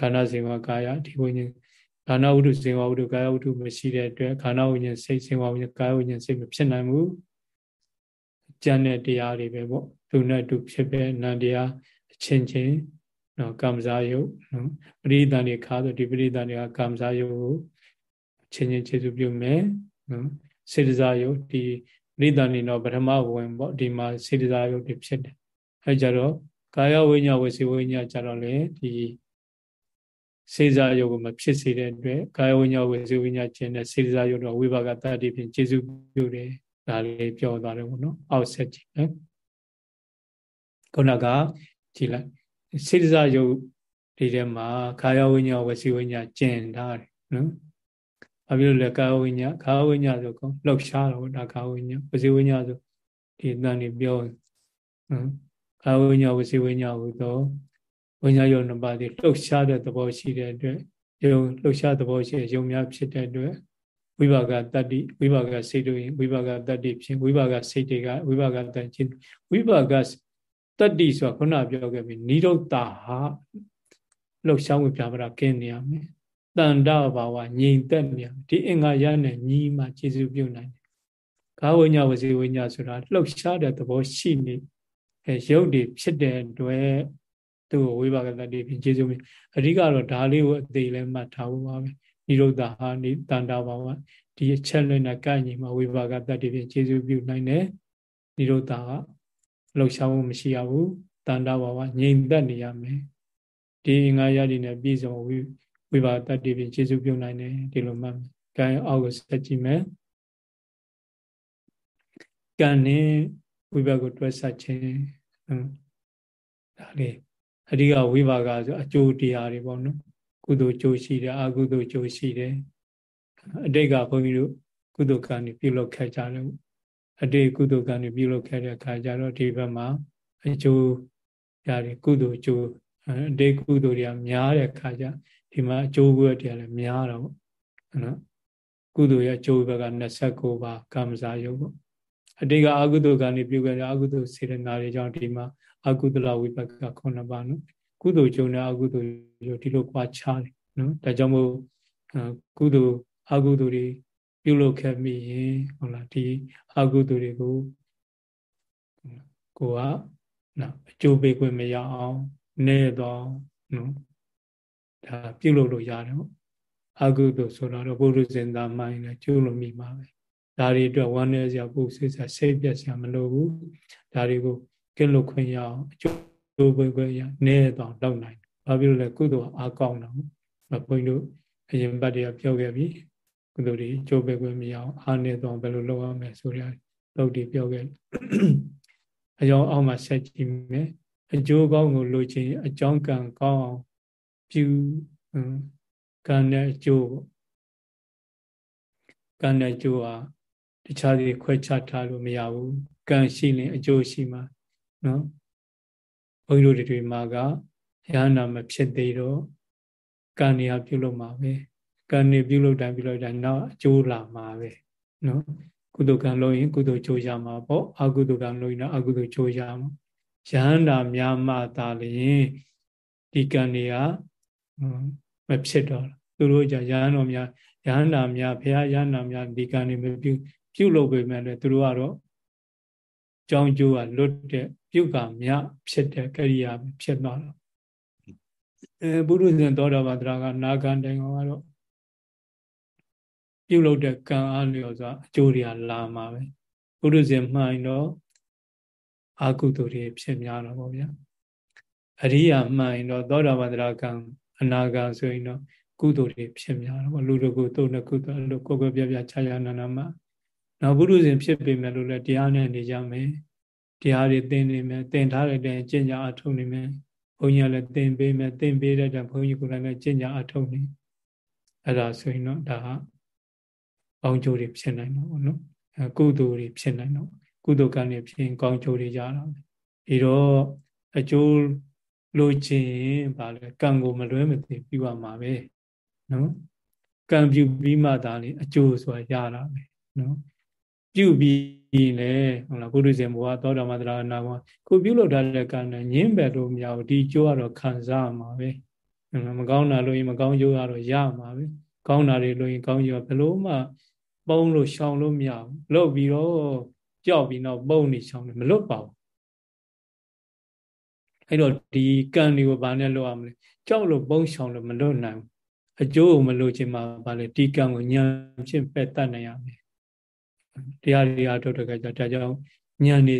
ခန္ဓာစေဝကာယဒီဝိညာဉ် ခန္ဓာဝိတုစေဝဝိတုကာယဝိတုမရှိတဲ့အတွက်ခန္ဓာဝိညာဉ်စိတ်စေဝဝိညာဉ်ကာယဝိညာဉ်စိတ်မဖြစ်နိုင်ဘူးကြံတဲ့တရားတွေပဲပေါ့သူနဲ့တူဖြစ်ပဲနန္တရားအချင်းချင်းနော်ကမ္မဇာယုတ်နော်ပရိသန်တွေခါဆိုဒီပရိသန်တွေကကမ္မဇာယုတ်ကိုချင်းချင်းခြေစုပြုမယ်နော်စေတဇာယုတ်ဒီပရိသန်တွေတော့ပထမဝင်ပေါ့ဒီမှာစေတဇာယုတ်တွေဖြစ်တယ်အဲကြတော့ကာယဝိညာဝစီဝိညာကြတော့လေဒီ စေဇာယုတ်ကိုမဖြစ်စေတဲ့အတွက်ကာယဝိညာဝစီဝိညာခြင်းနဲ့စေဇာယုတ်တော့ဝိပါကတတ္တိဖြင့်ခြေစုပြုတယ်ဒါလေးပြောသွားတယ်ပေါ့နော်အောက်ဆက်ကြည့်နော်ခုနကကြည့်လိုက်စေတဇာယုတ်ဒီထဲမှာခါယဝိညာဝစီဝိညာကျင်ထားတယ်နော်။ဘာဖြစ်လို့လဲကာဝိညာခါဝိညာဆိုကောလှုပ်ရှားတော့ဒါခါဝိညာဝစီဝိညာဆိုဒီတန်နေပြောနော်ခါဝိညာဝစီဝိညာဟူသော ဝိညာယောနှစ်ပါးဒီလှုပ်ရှားတဲ့သဘောရှိတဲ့အတွက်ယုံလှုပ်ရှားသဘောရှိယုံများဖြစ်တဲ့အတွက်ဝိပါကတတ္တိဝိပါကစိတ်တို့ရင်ဝိပါကတတ္တိဖြစ်ဝိပါကစိတ်တွေကဝိပါကတန်ချင်းဝိပါကတတ္တိဆိုတာခုနပြောခဲ့ပြီနိရုဒ္ဓဟာလှုပ်ရှားမှုပြပါတာကင်းနေရမယ်တန်တဘာဝငြိမ်သက်နေရဒီအင်္ဂါရနဲ့ညီမှကျေစုပြုနိုင်တယ်ကာဝိညာဝစီဝိညာဆိုတာလှုပ်ရှားတဲ့သဘောရှိနေအဲရုပ်တွေဖြစ်တဲ့အတွက် သူ့ကိုဝိပါကတတ္တိဖြင့်ကျေစုမြအဓိကတော့ဒါလေးကိုအသေးလဲမှတ်ထားဖို့ပါပဲနိရောဓဟာနိတန်တာဘာဝဒီအချက်လက်နဲ့ကန့်ညီမှာဝိပါကတတ္တိဖြင့်ခြေစုပြုနိုင်တယ်နိရောဓကလှုပ်ရှားမှုမရှိရဘူးတန်တာဘာဝငြိမ်သက်နေရမယ်ဒီငါးရည်နဲ့ပြည့်စုံဝိဝိပါကတတ္တိဖြင့်ခြေစုပြုနိုင်တယ်ဒီလိုမှတ်မယ်။ကံအောက်ကိုဆက်ကြည့်မယ်။ကံနဲ့ဝိပါကကိုတွဲဆက်ခြင်းဒါလေး အဓိကဝိပါကဆိုအကျိုးတရားတွေပေါ့နော်ကုသိုလ်ကျိုးရှိတယ်အကုသိုလ်ကျိုးရှိတယ်အတိတ်ကဘုန်းကြီးတို့ကုသိုလ်ကံတွေပြုလုပ်ခဲ့ကြတယ်အတိတ်ကုသိုလ်ကံတွေပြုလုပ်ခဲ့တဲ့အခါကျတော့ဒီဘက်မှာအကျိုးရတယ်ကုသိုလ်ကျိုးအတိတ်ကုသိုလ်တွေကများတဲ့အခါကျဒီမှာအကျိုးဘွယ်တရားလည်းများတော့နော်ကုသိုလ်ရဲ့အကျိုးဘက်က29ပါးကာမစာယုတ်ပေါ့အတိတ်ကအကုသိုလ်ကံတွေပြုခဲ့တဲ့အကုသိုလ်စေတနာတွေကြောင့်ဒီမှာ အကုသလဝိပက်က9ပါးနော်ကုသိုလ်ကျုံတဲ့အကုသိုလ်ကျုံဒီလိုကွာခြားတယ်နော်ဒါကြောင့်မို့ကုသိုလ်အကုသိုလ်တွေပြုလုပ်ခဲ့မိရင်ဟုတ်လားဒီအကုသိုလ်တွေကိုကိုကနော်အကျိုးပေးခွင့်မရအောင်နေတော့နော်ဒါပြုလုပ်လို့ရတယ်ပေါ့အကုသိုလ်ဆိုတော့ဘုရုဇင်သားမိုင်းလည်းကျိုးလို့မိမှာပဲဒါတွေအတွက်ဝမ်းနည်းစရာပူဆွေးစရာစိတ်ပြက်စရာမလိုဘူးဒါတွေကို ကင်းလို့ခွင့်ရအောင်အကျိုးကျိုးပွဲခွင့်ရနေတော့လောက်နိုင်ဘာဖြစ်လို့လဲကုသိုလ်အားကောင်းတော့ဘုန်းကြီးတို့အရင်ဘတ်တွေကပြောခဲ့ပြီကုသိုလ်တွေကျိုးပွဲခွင့်မရအောင်အားနေတော့ဘယ်လိုလုပ်ရမလဲဆိုရလုပ်တွေပြောခဲ့အကြောင်းအောက်မှာဆက်ကြည့်မယ်အကျိုးကောင်းကိုလိုချင်အကြောင်းကံကောင်းအောင်ပြုကံနဲ့အကျိုးကံနဲ့အကျိုးဟာတခြားစီခွဲခြားထားလို့မရဘူးကံရှိရင်အကျိုးရှိမှာ နော်ဘုန်းကြီးတို့တွေမှာကရဟနာမဖြစ်သေးတော့ကံနေရာပြုလုပ်မှာပဲကံနေပြုလုပ်တိုင်းပြုလုပ်တိုင်းနောက်အကျိုးလာမှာပဲနော်ကုသိုလ်ကံလုပ်ရင်ကုသိုလ်ကျိုးရမှာပေါ့အကုသိုလ်ကံလုပ်ရင်အကုသိုလ်ကျိုးရမှာရဟန္တာများမှသာလျင်ဒီကံတွေကမဖြစ်တော့သူတို့ကြရဟန်းတော်များရဟန္တာများဘုရားရဟန္တာများဒီကံတွေမပြုပြုလုပ်ပေမဲ့လည်းသူတို့ကတော့ကြောင်းကျိုးကလွတ်တဲ့ပြုကမြဖြစ်တဲ့ကရိယာဖြစ်သွားတော့အဲပုရုဇဉ်သောတာပတ္တရာကနာဂန်တိုင်ကတော့ပြုလုပ်တဲ့ကံအားလျော်စွာအကျိုးတွေကလာမှာပဲပုရုဇဉ်မှန်တော့အာကုသိုလ်တွေဖြစ်များတော့ဗောဗျာအရိယာမှန်တော့သောတာပတ္တရာကံအနာဂံဆိုရင်တော့ကုသိုလ်တွေဖြစ်များတော့ဗောလူတို့ကိုတုံ့တဲ့ကုသိုလ်အဲ့လိုကိုယ်ကိုယ်ပြပြခြားခြားနာနာမှာနောက်ပုရုဇဉ်ဖြစ်ပေမဲ့လို့လည်းတရားနဲ့နေကြမယ် တရားတွေသင်နေမယ်သင်ထားတဲ့တိုင်ကျင့်ကြအထုံနေမယ်ဘုန်းကြီးကလည်းသင်ပေးမယ်သင်ပေးတဲ့တိုင်ဘုန်းကြီးကိုယ်တိုင်လည်းကျင့်ကြအထုံနေအဲ့ဒါဆိုရင်တော့ဒါဟာကောင်းကျိုးတွေဖြစ်နိုင်တော့ဘောနော်အဲကုသိုလ်တွေဖြစ်နိုင်တော့ကုသိုလ်ကံတွေဖြစ်ရင်ကောင်းကျိုးတွေရတာပဲဒီတော့အကျိုးလိုချင်ဗာလဲကံကိုမလွဲမသွေပြုရမှာပဲနော်ကံပြုပြီးမှသာလေအကျိုးဆိုတာရတာပဲနော် ပြုပြီးလေဟုတ်လားဘုရုဇင်ဘဝသောတော်မတရာနာဘကိုပြုလုပ်ထားတဲ့ကံနဲ့ညင်းပယ်လို့မရဘူးဒီကျိုးကတော့ခံစားမှာပဲမကောင်းတာလို့ရင်မကောင်းကျိုးကတော့ရမှာပဲကောင်းတာတွေလို့ရင်ကောင်းကျိုးဘယ်လို့မှပုံလို့ရှောင်လို့မရဘူးလုတ်ပြီးတော့ကြောက်ပြီးတော့ပုံနေရှောင်တယ်မလွတ်ပါဘူးအဲ့တော့ဒီကံတွေကိုဘာနဲ့လုပ်ရမလဲကြောက်လို့ပုံရှောင်လို့မလွတ်နိုင်ဘူးအကျိုးကိုမလို့ခြင်းမှာဗာလေဒီကံကိုဉာဏ်ဖြင့်ပယ်တတ်နိုင်ရမယ် တရားတွေအထုတ်တဲ့ကကြဒါကြောင့်ဉာဏ်နေ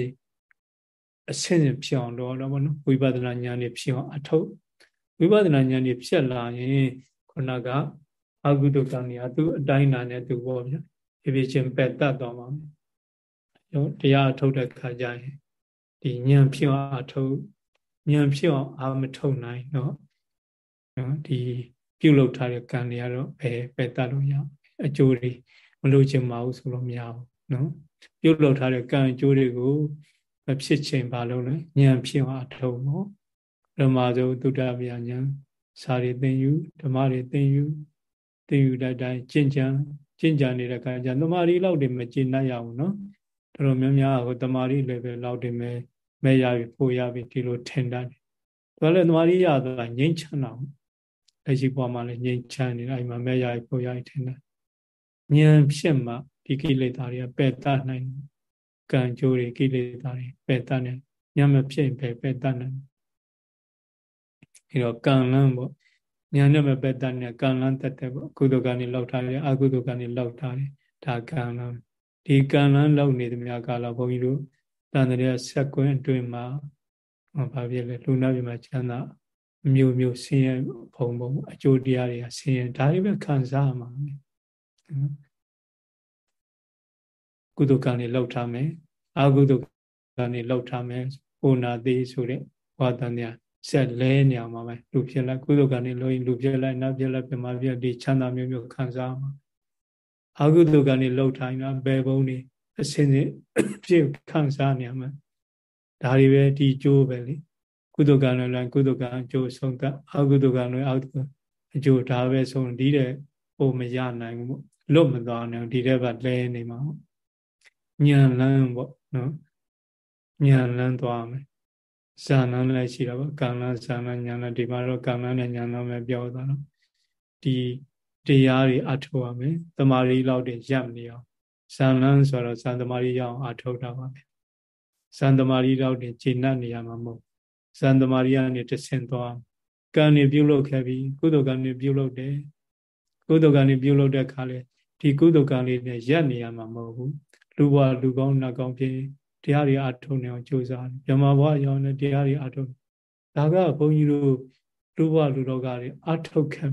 အဆင့်ဖြစ်အောင်တော့တော့ဘောနော်ဝိပဿနာဉာဏ်နေဖြစ်အောင်အထုတ်ဝိပဿနာဉာဏ်နေဖြစ်လာရင်ခုနကအကုသိုလ်ကံတွေအသူအတိုင်းနာနဲ့သူပေါ့ဗျာဖြည်းဖြည်းချင်းပယ်တတ်တော့မှာရောတရားအထုတ်တဲ့ခါကျရင်ဒီဉာဏ်ဖြစ်အောင်အထုတ်ဉာဏ်ဖြစ်အောင်အာမထုတ်နိုင်တော့နော်ဒီပြုတ်လောက်ထားတဲ့ကံတွေကတော့ဘယ်ပဲတတ်လို့ရအကျိုးတွေမ လို့ချင်ပါဘူးဆိုလို့မရဘူးနော်ပြုတ်လောက်ထားတဲ့ကံအကျိုးတွေကိုမဖြစ်ချင်ပါလို့လဲဉာဏ်ဖြစ်အောင်အထုံးပေါ့ဓမ္မဆိုသုတ္တဗျာဉာဏ်စာရီသင်ယူဓမ္မတွေသင်ယူသင်ယူတဲ့အတိုင်းကျင့်ကြံကျင့်ကြံနေတဲ့အခါကျသမာဓိလောက်တွေမကျင့်နိုင်ရဘူးနော်တော်တော်များများဟိုတမာရီလည်းပဲလောက်တင်မဲ့မဲ့ရပြီပို့ရပြီဒီလိုထင်တတ်တယ်။ဒါလည်းတမာရီရတာငြိမ်းချမ်းတာ။လက်ရှိဘဝမှာလည်းငြိမ်းချမ်းနေတယ်အဲ့မှာမဲ့ရပြီပို့ရပြီထင်တယ်။ ဉာဏ်ဖြစ်မှဒီကိလေသာတွေကပယ်တတ်နိုင်ကံကြိုးတွေကိလေသာတွေပယ်တတ်နိုင်ဉာဏ်မဖြစ်ပဲပယ်တတ်နိုင်အဲတော့ကံလန်းပေါ့ဉာဏ်နဲ့မပယ်တတ်နိုင်ကံလန်းတတ်တယ်ပေါ့ကုသိုလ်ကနေလောက်ထားတယ်အကုသိုလ်ကနေလောက်ထားတယ်ဒါကံလန်းဒီကံလန်းလောက်နေသမျှကာလဘုန်းကြီးတို့တန်တဲ့ဆက်ကွင်းအတွင်းမှာဘာဖြစ်လဲလူနာပြမှာချမ်းသာမျိုးမျိုးဆင်းရဲဘုံဘုံအကျိုးတရားတွေကဆင်းရဲဒါတွေပဲခံစားရမှာ ကုသကံတွေလောက်ထားမယ်အကုသကံတွေလောက်ထားမယ်ပုံနာသေးဆိုတဲ့ဝါဒန်ညာဆက်လဲနေအောင်ပါပဲလူဖြစ်လိုက်ကုသကံတွေလို့ရင်လူဖြစ်လိုက်နတ်ဖြစ်လိုက်ပြမဖြစ်ဒီချမ်းသာမျိုးမျိုးခံစားမှာအာဟုတုကနေလှုပ်ထိုင်တာဘယ်ဘုံနေအစင်းစင်းဖြစ်ခံစားနေမှာဒါတွေပဲဒီကျိုးပဲလေကုသကံလည်းလည်းကုသကံအကျိုးဆုံးသက်အာဟုတုကံလည်းအာဟုတုအကျိုးဒါပဲဆုံးဒီတဲ့ပုံမရနိုင်ဘူးပေါ့ လွတ်မသွားနိုင်ဒီတဲ့ကလဲနေမှာပေါ့ညံလန်းပေါ့နော်ညံလန်းသွားမယ်ဇာနန်းလည်းရှိတာပေါ့ကံလန်းဇာနန်းညာလန်းဒီမှာတော့ကံလန်းနဲ့ညာလန်းပဲပြောသွားတော့ဒီတရားတွေအထောက်ရမယ်တမာရီလောက်တွေရပ်နေအောင်ဇန်လန်းဆိုတော့ဇန်တမာရီရအောင်အထောက်တာပါပဲဇန်တမာရီလောက်တွေခြေနှက်နေရမှာမဟုတ်ဇန်တမာရီကနေတဆင့်သွားကံနေပြုတ်လုခဲ့ပြီးကုသိုလ်ကံနေပြုတ်လုတယ်ကုသိုလ်ကံနေပြုတ်လုတဲ့ခါလေ ဒီကုသိုလ်ကံလေးနဲ့ရပ်နေရမှာမဟုတ်ဘူးလူဘဝလူကောင်းနတ်ကောင်းဖြစ်တရားတွေအထုံနေအောင်ကြိုးစားတယ်မြမဘဝရောက်နေတရားတွေအထုံဒါကဘုန်းကြီးတို့လူဘဝလူတော်ကတွေအထုခဲ့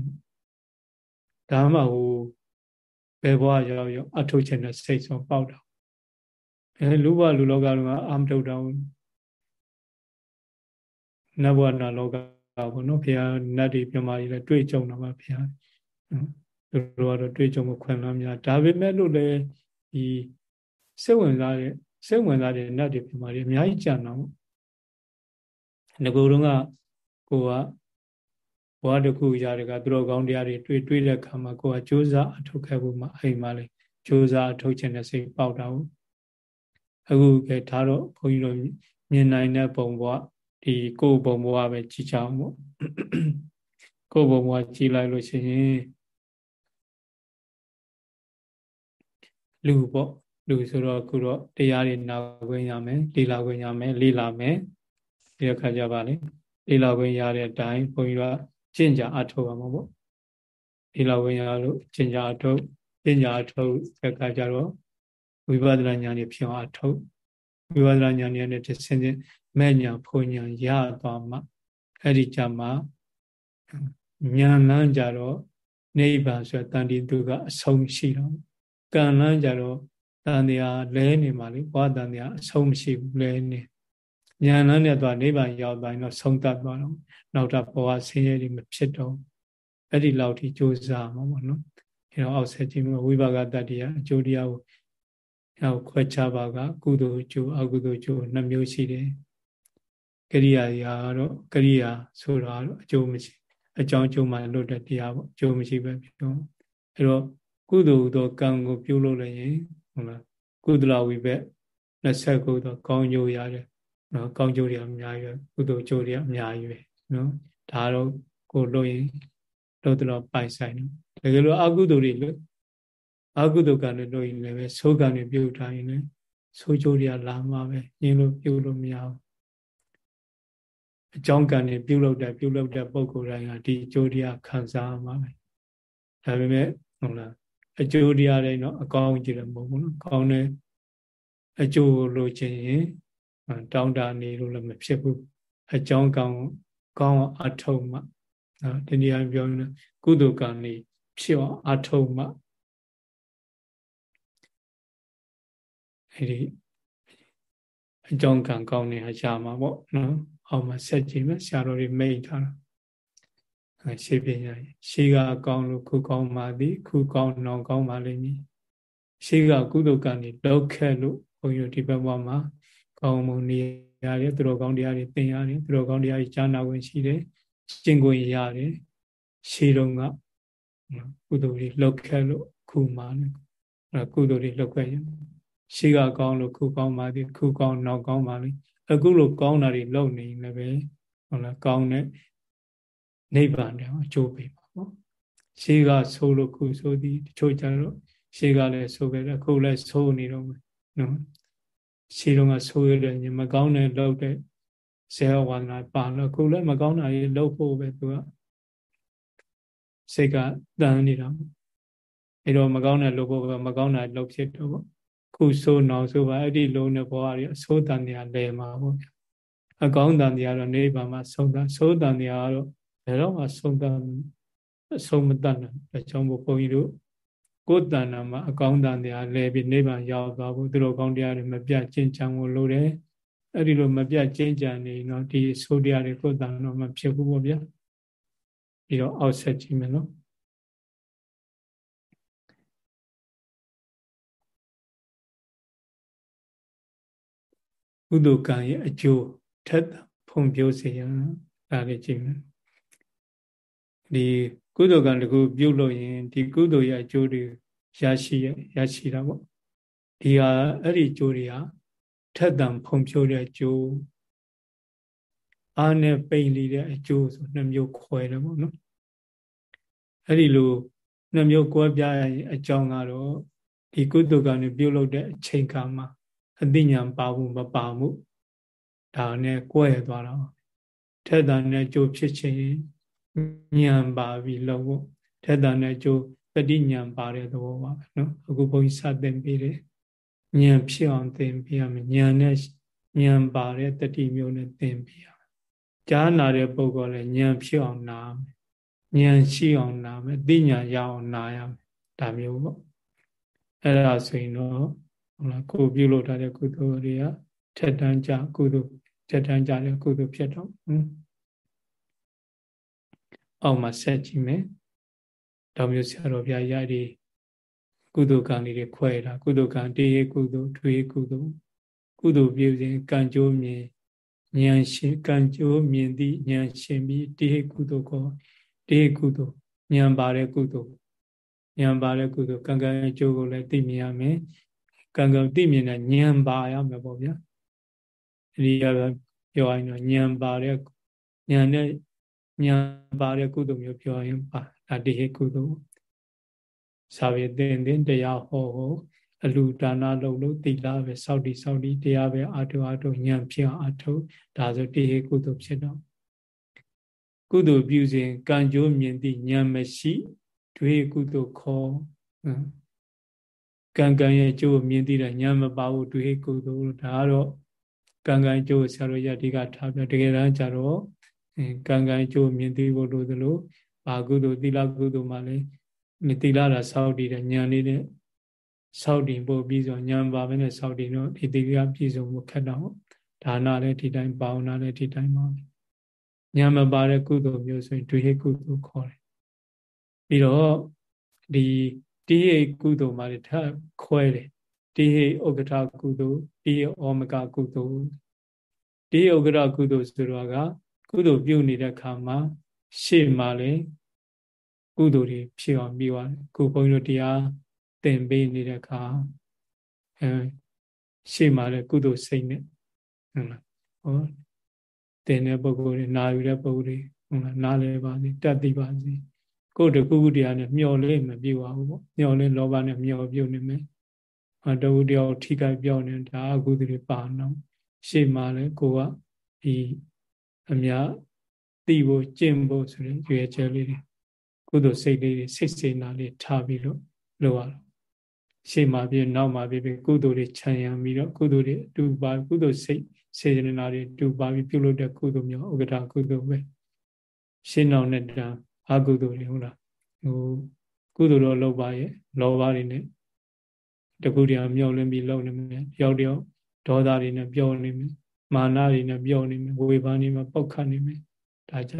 ဒါမှဟိုဘယ်ဘဝရောက်ရောက်အထုတ်ခြင်းနဲ့စိတ်ဆုံးပေါက်တာအဲလူဘဝလူလောကလုံးကအာမထုတ်တောင်းနဘဝနာလောကပေါ့နော်ဘုရားနတ်တွေပြမကြီးလည်းတွေ့ကြုံတာပါဘုရား သူတို့ကတော့တွေ့ကြုံမခွင့်လားများဒါပေမဲ့လို့လည်းဒီစိတ်ဝင်စားတဲ့စိတ်ဝင်စားတဲ့နတ်တွေပြမကြီးအများကြီးကြံတော့ငကိုယ်တုန်းကကိုကဘဝတစ်ခုရတဲ့ကသူတော်ကောင်းတရားတွေတွေ့တွေ့တဲ့အခါမှာကိုယ်ကကြိုးစားအထုတ်ခဲ့ဖို့မှအိမ်မှာလေကြိုးစားအထုတ်ခြင်းနဲ့စိတ်ပေါက်တာဟုတ်အခုကဒါတော့ဘုန်းကြီးတို့မြင်နိုင်တဲ့ပုံဘဝဒီကိုယ်ပုံဘဝပဲကြည်ချအောင်ပေါ့ကိုယ်ပုံဘဝကြည်လိုက်လို့ရှိရင် လူပေါ့လူဆိုတော့အခုတော့တရားတွေနာခွင့်ရမယ်လီလာခွင့်ရမယ်လီလာမယ်ဒီအခါကျပါလေလီလာခွင့်ရတဲ့အတိုင်းဘုန်းကြီးတို့ကျင့်ကြအထုတ်ပါမှာပေါ့ဒီလောက်ဝင်ရလို့ကျင့်ကြအထုတ်ကျင့်ကြအထုတ်တဲ့အခါကျတော့ဝိပဿနာဉာဏ်နဲ့ဖြစ်အောင်အထုတ်ဝိပဿနာဉာဏ်နဲ့တစ်ဆင့်ချင်းမဲ့ညာဖုန်ညာရသွားမှအဲ့ဒီကြမှာဉာဏ်လန်းကြတော့နိဗ္ဗာန်ဆိုတန်တိသူကအဆုံးရှိတော့ ကံလန်းကြတော့တန်တရားလဲနေမှာလေဘဝတန်တရားအဆုံးမရှိဘူးလဲနေဉာဏ်လန်းနဲ့သွားနိဗ္ဗာန်ရောက်သွားရင်တော့ဆုံးတတ်သွားတော့နောက်တာဘဝဆင်းရဲတွေမဖြစ်တော့အဲ့ဒီလောက်ထိကြိုးစားမှာပေါ့နော်အဲတော့အောက်ဆက်ကြည့်လို့ဝိပါကတတ္တိယအကျိုးတရားကိုနောက်ခွဲခြားပါကကုသိုလ်ကျိုးအကုသိုလ်ကျိုးနှစ်မျိုးရှိတယ်ကရိယာရာတော့ကရိယာဆိုတာတော့အကျိုးမရှိအကြောင်းကျိုးမှလွတ်တဲ့တရားပေါ့အကျိုးမရှိပဲပြောအဲတော့ ကုသိုလ်သောကံကိုပြုလုပ်လိုက်ရင်ဟုတ်လားကုသလဝိဘက်29သောကောင်းကျိုးရတယ်နော်ကောင်းကျိုးတွေအများကြီးပဲကုသိုလ်ကျိုးတွေအများကြီးပဲနော်ဒါတော့ကိုလို့ရင်လို့တော့ပိုင်ဆိုင်နော်တကယ်လို့အကုသိုလ်တွေလို့အကုသိုလ်ကလည်းလို့ရင်လည်းပဲသိုးကံတွေပြုတ်ထားရင်လည်းသိုးကျိုးတွေကလာမှာပဲညင်းလို့ပြုတ်လို့မရဘူးအကြောင်းကံတွေပြုတ်လို့တဲ့ပြုတ်လို့တဲ့ပုံကိုယ်တိုင်းကဒီကျိုးတရားခံစားမှာပဲဒါပေမဲ့ဟုတ်လား အကျိုးတရားတွေတော့အကောင်းကြီးတယ်မဟုတ်ဘူးနော်ကောင်းတယ်အကျိုးလိုချင်ရင်တောင်းတနေလို့လည်းမဖြစ်ဘူးအကြောင်းကောင်းကောင်းအထုံမှနော်ဒီနေရာပြောရင်ကုသိုလ်ကံနေဖြစ်အောင်အထုံမှအဲဒီအကြောင်းကံကောင်းနေတာရှားမှာပေါ့နော်အောက်မှာဆက်ကြည့်မယ်ဆရာတော်တွေမိတ်ထားတာ ရှေးပညာရှေးကကောင်းလို့ခုကောင်းပါသည် ခုကောင်းနောင်ကောင်းပါလိမ့်မည်ရှေးကကုသိုလ်ကံတွေလောက်ခဲ့လို့ဘုန်းကြီးတို့ဒီဘက်ဘဝမှာကောင်းမှုနေရတယ်သူတော်ကောင်းတရားတွေသင်ရတယ်သူတော်ကောင်းတရားတွေကြားနာဝင်ရှိတယ်ကျင့်ကိုရတယ်ရှေးတုန်းကကုသိုလ်တွေလောက်ခဲ့လို့ခုမှလည်းအဲကုသိုလ်တွေလောက်ခဲ့ရရှေးကကောင်းလို့ခုကောင်းပါသည်ခုကောင်းနောက်ကောင်းပါလိမ့်အခုလိုကောင်းတာတွေလုပ်နေလည်းပဲဟုတ်လားကောင်းတဲ့ နိဗ္ဗာန်တောင်အကျိုးပေးပါပေါ့ရှေးကဆိုးလို့ခုဆိုသည်တချို့ကြတော့ရှေးကလည်းဆိုးခဲ့တယ်ခုလည်းဆိုးနေတော့မယ်နော်ရှေးတုန်းကဆိုးရတဲ့ညမကောင်းတဲ့လောက်တဲ့ဇေဝဝန္ဒနာပါလို့ခုလည်းမကောင်းတာကြီးလောက်ဖို့ပဲသူကစိတ်ကတန်းနေတာအဲ့တော့မကောင်းတဲ့လို့ဖို့ပဲမကောင်းတာလောက်ဖြစ်တော့ပေါ့ခုဆိုးနောက်ဆိုးပါအဲ့ဒီလုံးတဲ့ဘဝတွေအဆိုးတန်တရားလဲမှာပေါ့အကောင်းတန်တရားတော့နေပါမှာဆုံးတာဆိုးတန်တရားကတော့ ဘယ်တော့မှဆုံးတတ်အဆုံးမတတ်နိုင်အကြောင်းဘုန်းကြီးတို့ကိုယ်တဏ္ဍာမှာအကောင်းတန်တရားလဲပြီးနိဗ္ဗာန်ရောက်သွားဖို့သူတို့ကောင်းတရားတွေမပြတ်ကျင့်ကြံဖို့လိုတယ်အဲ့ဒီလိုမပြတ်ကျင့်ကြံနေတော့ဒီဆိုးတရားတွေကိုယ်တဏ္ဍာမဖြစ်ဘူးပေါ့ဗျာပြီးတော့အောက်ဆက်ကြည့်မယ်နော်ကုသိုလ်ကံရဲ့အကျိုးထက်ဖုံပြောစေရဒါလေးကြည့်မယ် ဒီကုသိုလ်ကံတခုပြုလို့ရင်ဒီကုသိုလ်ရဲ့အကျိုးတွေရရှိရရရှိတာပေါ့ဒီဟာအဲ့ဒီအကျိုးတွေဟာထက်တန်ဖုံဖြိုးတဲ့အကျိုးအာနဲ့ပိန်လီတဲ့အကျိုးဆိုနှစ်မျိုးခွဲတယ်ပေါ့နော်အဲ့ဒီလိုနှစ်မျိုးကွဲပြားအကြောင်းကတော့ဒီကုသိုလ်ကံတွေပြုလုပ်တဲ့အချိန်ခါမှာအသိဉာဏ်ပါမှုမပါမှုဒါနဲ့ကွဲသွားတော့ထက်တန်တဲ့ကြိုးဖြစ်ခြင်း ဉာဏ်ပါပြီလို့ပေါ့ထက်တန်တဲ့ကြိုးတတိဉာဏ်ပါတဲ့သဘောပါပဲနော်အခုဘုန်းကြီးစသင်ပေးတယ်ဉာဏ်ဖြစ်အောင်သင်ပေးရမယ်ဉာဏ်နဲ့ဉာဏ်ပါတဲ့တတိမျိုးနဲ့သင်ပေးရမယ်ကြားနာတဲ့ပုဂ္ဂိုလ်လည်းဉာဏ်ဖြစ်အောင်နာမယ်ဉာဏ်ရှိအောင်နာမယ်သိဉာဏ်ရအောင်နာရမယ်ဒါမျိုးပေါ့အဲ့ဒါဆိုရင်တော့ဟုတ်လားကိုပြုလို့ထားတဲ့ကုသိုလ်တွေကထက်တန်းကြကုသိုလ်ထက်တန်းကြတဲ့ကုသိုလ်ဖြစ်တော့ဟမ် အောက်မှာဆက်ကြည့်မယ်တောင်မျိုးဆရာတော်ဘုရားရည်ကုသိုလ်ကံလေးတွေခွဲတာကုသိုလ်ကံတေးကုသိုလ်ထွေးကုသိုလ်ကုသိုလ်ပြုစဉ်ကံကြိုးမြင်ဉာဏ်ရှင်ကံကြိုးမြင်သည့်ဉာဏ်ရှင်ပြီးတေးကုသိုလ်ကောတေးကုသိုလ်ဉာဏ်ပါတဲ့ကုသိုလ်ဉာဏ်ပါတဲ့ကုသိုလ်ကံကံအကျိုးကိုလည်းသိမြင်ရမယ်ကံကံသိမြင်တဲ့ဉာဏ်ပါရမယ်ပေါ့ဗျာဒီရပြောရင်တော့ဉာဏ်ပါတဲ့ဉာဏ်နဲ့ ဉာဏ်ပါတဲ့ကုသိုလ်မျိုးပြောရင်ပါဒါတိဟိကုသိုလ်စာပေသင်သင်တရားဟောဟောအလူဒါနလုပ်လို့တိလာပဲစောက်တီစောက်တီတရားပဲအာထုအာထုဉာဏ်ဖြစ်အောင်အာထုဒါဆိုတိဟိကုသိုလ်ဖြစ်တော့ကုသိုလ်ပြုစဉ်ကံကြိုးမြင်သည့်ဉာဏ်မရှိတွေကုသိုလ်ခေါ်ကံကံရဲ့ကျိုးမြင်သိတဲ့ဉာဏ်မပါဘူးတွေကုသိုလ်ဒါကတော့ကံကံကျိုးဆရာတော်ရတိကထားပြတကယ်တမ်းကျတော့ ကံကံကျိုးမြင်သိဖို့လိုသလိုဘာကုသိုလ်သီလကုသိုလ်မှလည်းသီလတာစောက်တည်တဲ့ဉာဏ်လေးနဲ့စောက်တည်ဖို့ပြီးဆိုဉာဏ်ပါပဲနဲ့စောက်တည်တော့ဒီသီလပြည့်စုံဖို့ခက်တော့ဒါနလည်းဒီတိုင်းပါဝနာလည်းဒီတိုင်းပါဉာဏ်မပါတဲ့ကုသိုလ်မျိုးဆိုရင်ဒွေဟိကုသိုလ်ခေါ်တယ်ပြီးတော့ဒီတိဟိကုသိုလ်မှာထပ်ခွဲတယ်တိဟိဥက္ကဋကုသိုလ်တိဟိဩမကကုသိုလ်တိဟိဥက္ကဋကုသိုလ်ဆိုတော့က ကုသိုလ်ပြုနေတဲ့ခါမှာရှေ့မှာလေကုသိုလ်တွေဖြစ်အောင်ပြီးသွားတယ်ခုဘုန်းကြီးတို့တရားသင်ပေးနေတဲ့ခါအဲရှေ့မှာလေကုသိုလ်စိတ်နဲ့ဟုတ်လားဟောသင်တဲ့ပုဂ္ဂိုလ်တွေနာယူတဲ့ပုဂ္ဂိုလ်တွေဟုတ်လားနားလဲပါစေတတ်သိပါစေကိုယ်တကူကူတရားနဲ့မျောလေးမပြေပါဘူးပေါ့မျောလေးလောဘနဲ့မျောပြုတ်နေမယ်အတဝူတယောက်ထိခိုက်ပြောင်းနေတာအကုသိုလ်တွေပါတော့ရှေ့မှာလဲကိုကဒီ အများသိဖို့ကျင့်ဖို့ဆိုတဲ့ရွေချက်လေးတွေကုသိုလ်စိတ်လေးတွေစိတ်စေနာလေးထားပြီးလို့လုပ်ရတော့ရှေ့မှာပြနောက်မှာပြကုသိုလ်တွေခြံရံပြီးတော့ကုသိုလ်တွေအတူပါကုသိုလ်စိတ်စေတနာတွေတူပါပြီးပြုလုပ်တဲ့ကုသိုလ်မျိုးဥက္ကဋ္ဌကုသိုလ်ပဲရှင်းအောင်နဲ့တံအကုသိုလ်တွေဟုတ်လားဟိုကုသိုလ်တော့လုပ်ပါရဲ့လောဘတွေနဲ့တခုတည်းမြောက်လင်းပြီးလုပ်နေမယ်တယောက်တယောက်ဒေါသတွေနဲ့ပြောနေမယ် မာနတွေနဲ့ပြောနေမယ်ဝေဘာနေမှာပောက်ခတ်နေမယ်ဒါကြ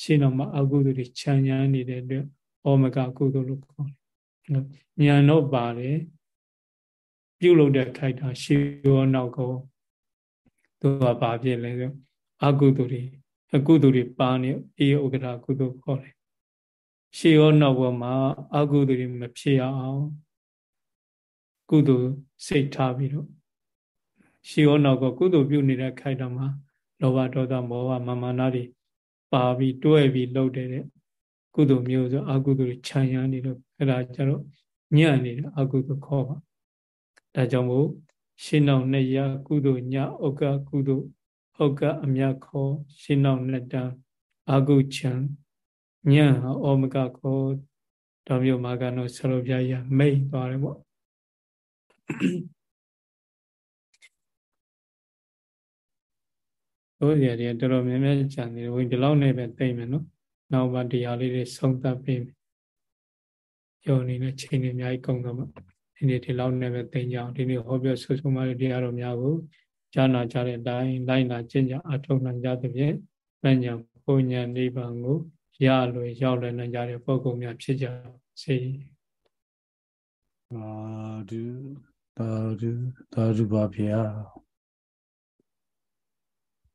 ရှင်းတော့မှအကုသိုလ်တွေခြံရမ်းနေတဲ့အတွက်ဩမကကုသိုလ်လို့ခေါ်တယ်ဉာဏ်တော့ပါတယ်ပြုတ်လို့တဲ့ခိုက်တာရှေးရောနောက်ကောသူကဘာဖြစ်လဲဆိုအကုသိုလ်တွေအကုသိုလ်တွေပါနေအေးဥက္ကဋကုသိုလ်ခေါ်တယ်ရှေးရောနောက်ဘောမှာအကုသိုလ်တွေမဖြစ်အောင်ကုသိုလ်စိတ်ထားပြီးတော့ ရှေးရောနောက်ကကုသိုလ်ပြုနေတဲ့ခိုက်တာမှာလောဘဒေါသမောဟမာမာနာတွေပါပြီးတွဲပြီးလှုပ်တဲ့ကုသိုလ်မျိုးဆိုအကုသိုလ်ခြံရမ်းနေတော့အဲ့ဒါကျတော့ညံ့နေတယ်အကုသိုလ်ခေါ်ပါဒါကြောင့်မို့ရှင်းအောင်နှစ်ရကုသိုလ်ညဥက္ကကုသိုလ်ဥက္ကအမြတ်ခေါ်ရှင်းအောင်နှစ်တန်အကုချံညံဩမကခေါ်တော်မျိုးမာကတော့ဆရာပြရမိတ်သွားတယ်ပေါ့ တို့ရည်တော်တော်များများကြံနေတယ်ဝင်ဒီလောက်နဲ့ပဲသိမ့်မယ်နော်နောက်မှတရားလေးတွေဆုံးသတ်ပေးမယ်ယောနေတဲ့ချိန်တွေအများကြီးကုန်တော့မှဒီနေ့ဒီလောက်နဲ့ပဲသိကြအောင်ဒီနေ့ဟောပြောဆွဆုံးမတဲ့တရားတော်များကိုကြားနာကြတဲ့အတိုင်းလိုက်နာကျင့်ကြအထောက်နိုင်ကြသဖြင့်ပညာပုံညာနိဗ္ဗာန်ကိုရလွယ်ရောက်လွယ်နိုင်ကြတဲ့ပုဂ္ဂိုလ်များဖြစ်ကြစေ။အာဒုသာဓုသာဓုပါဗျာ။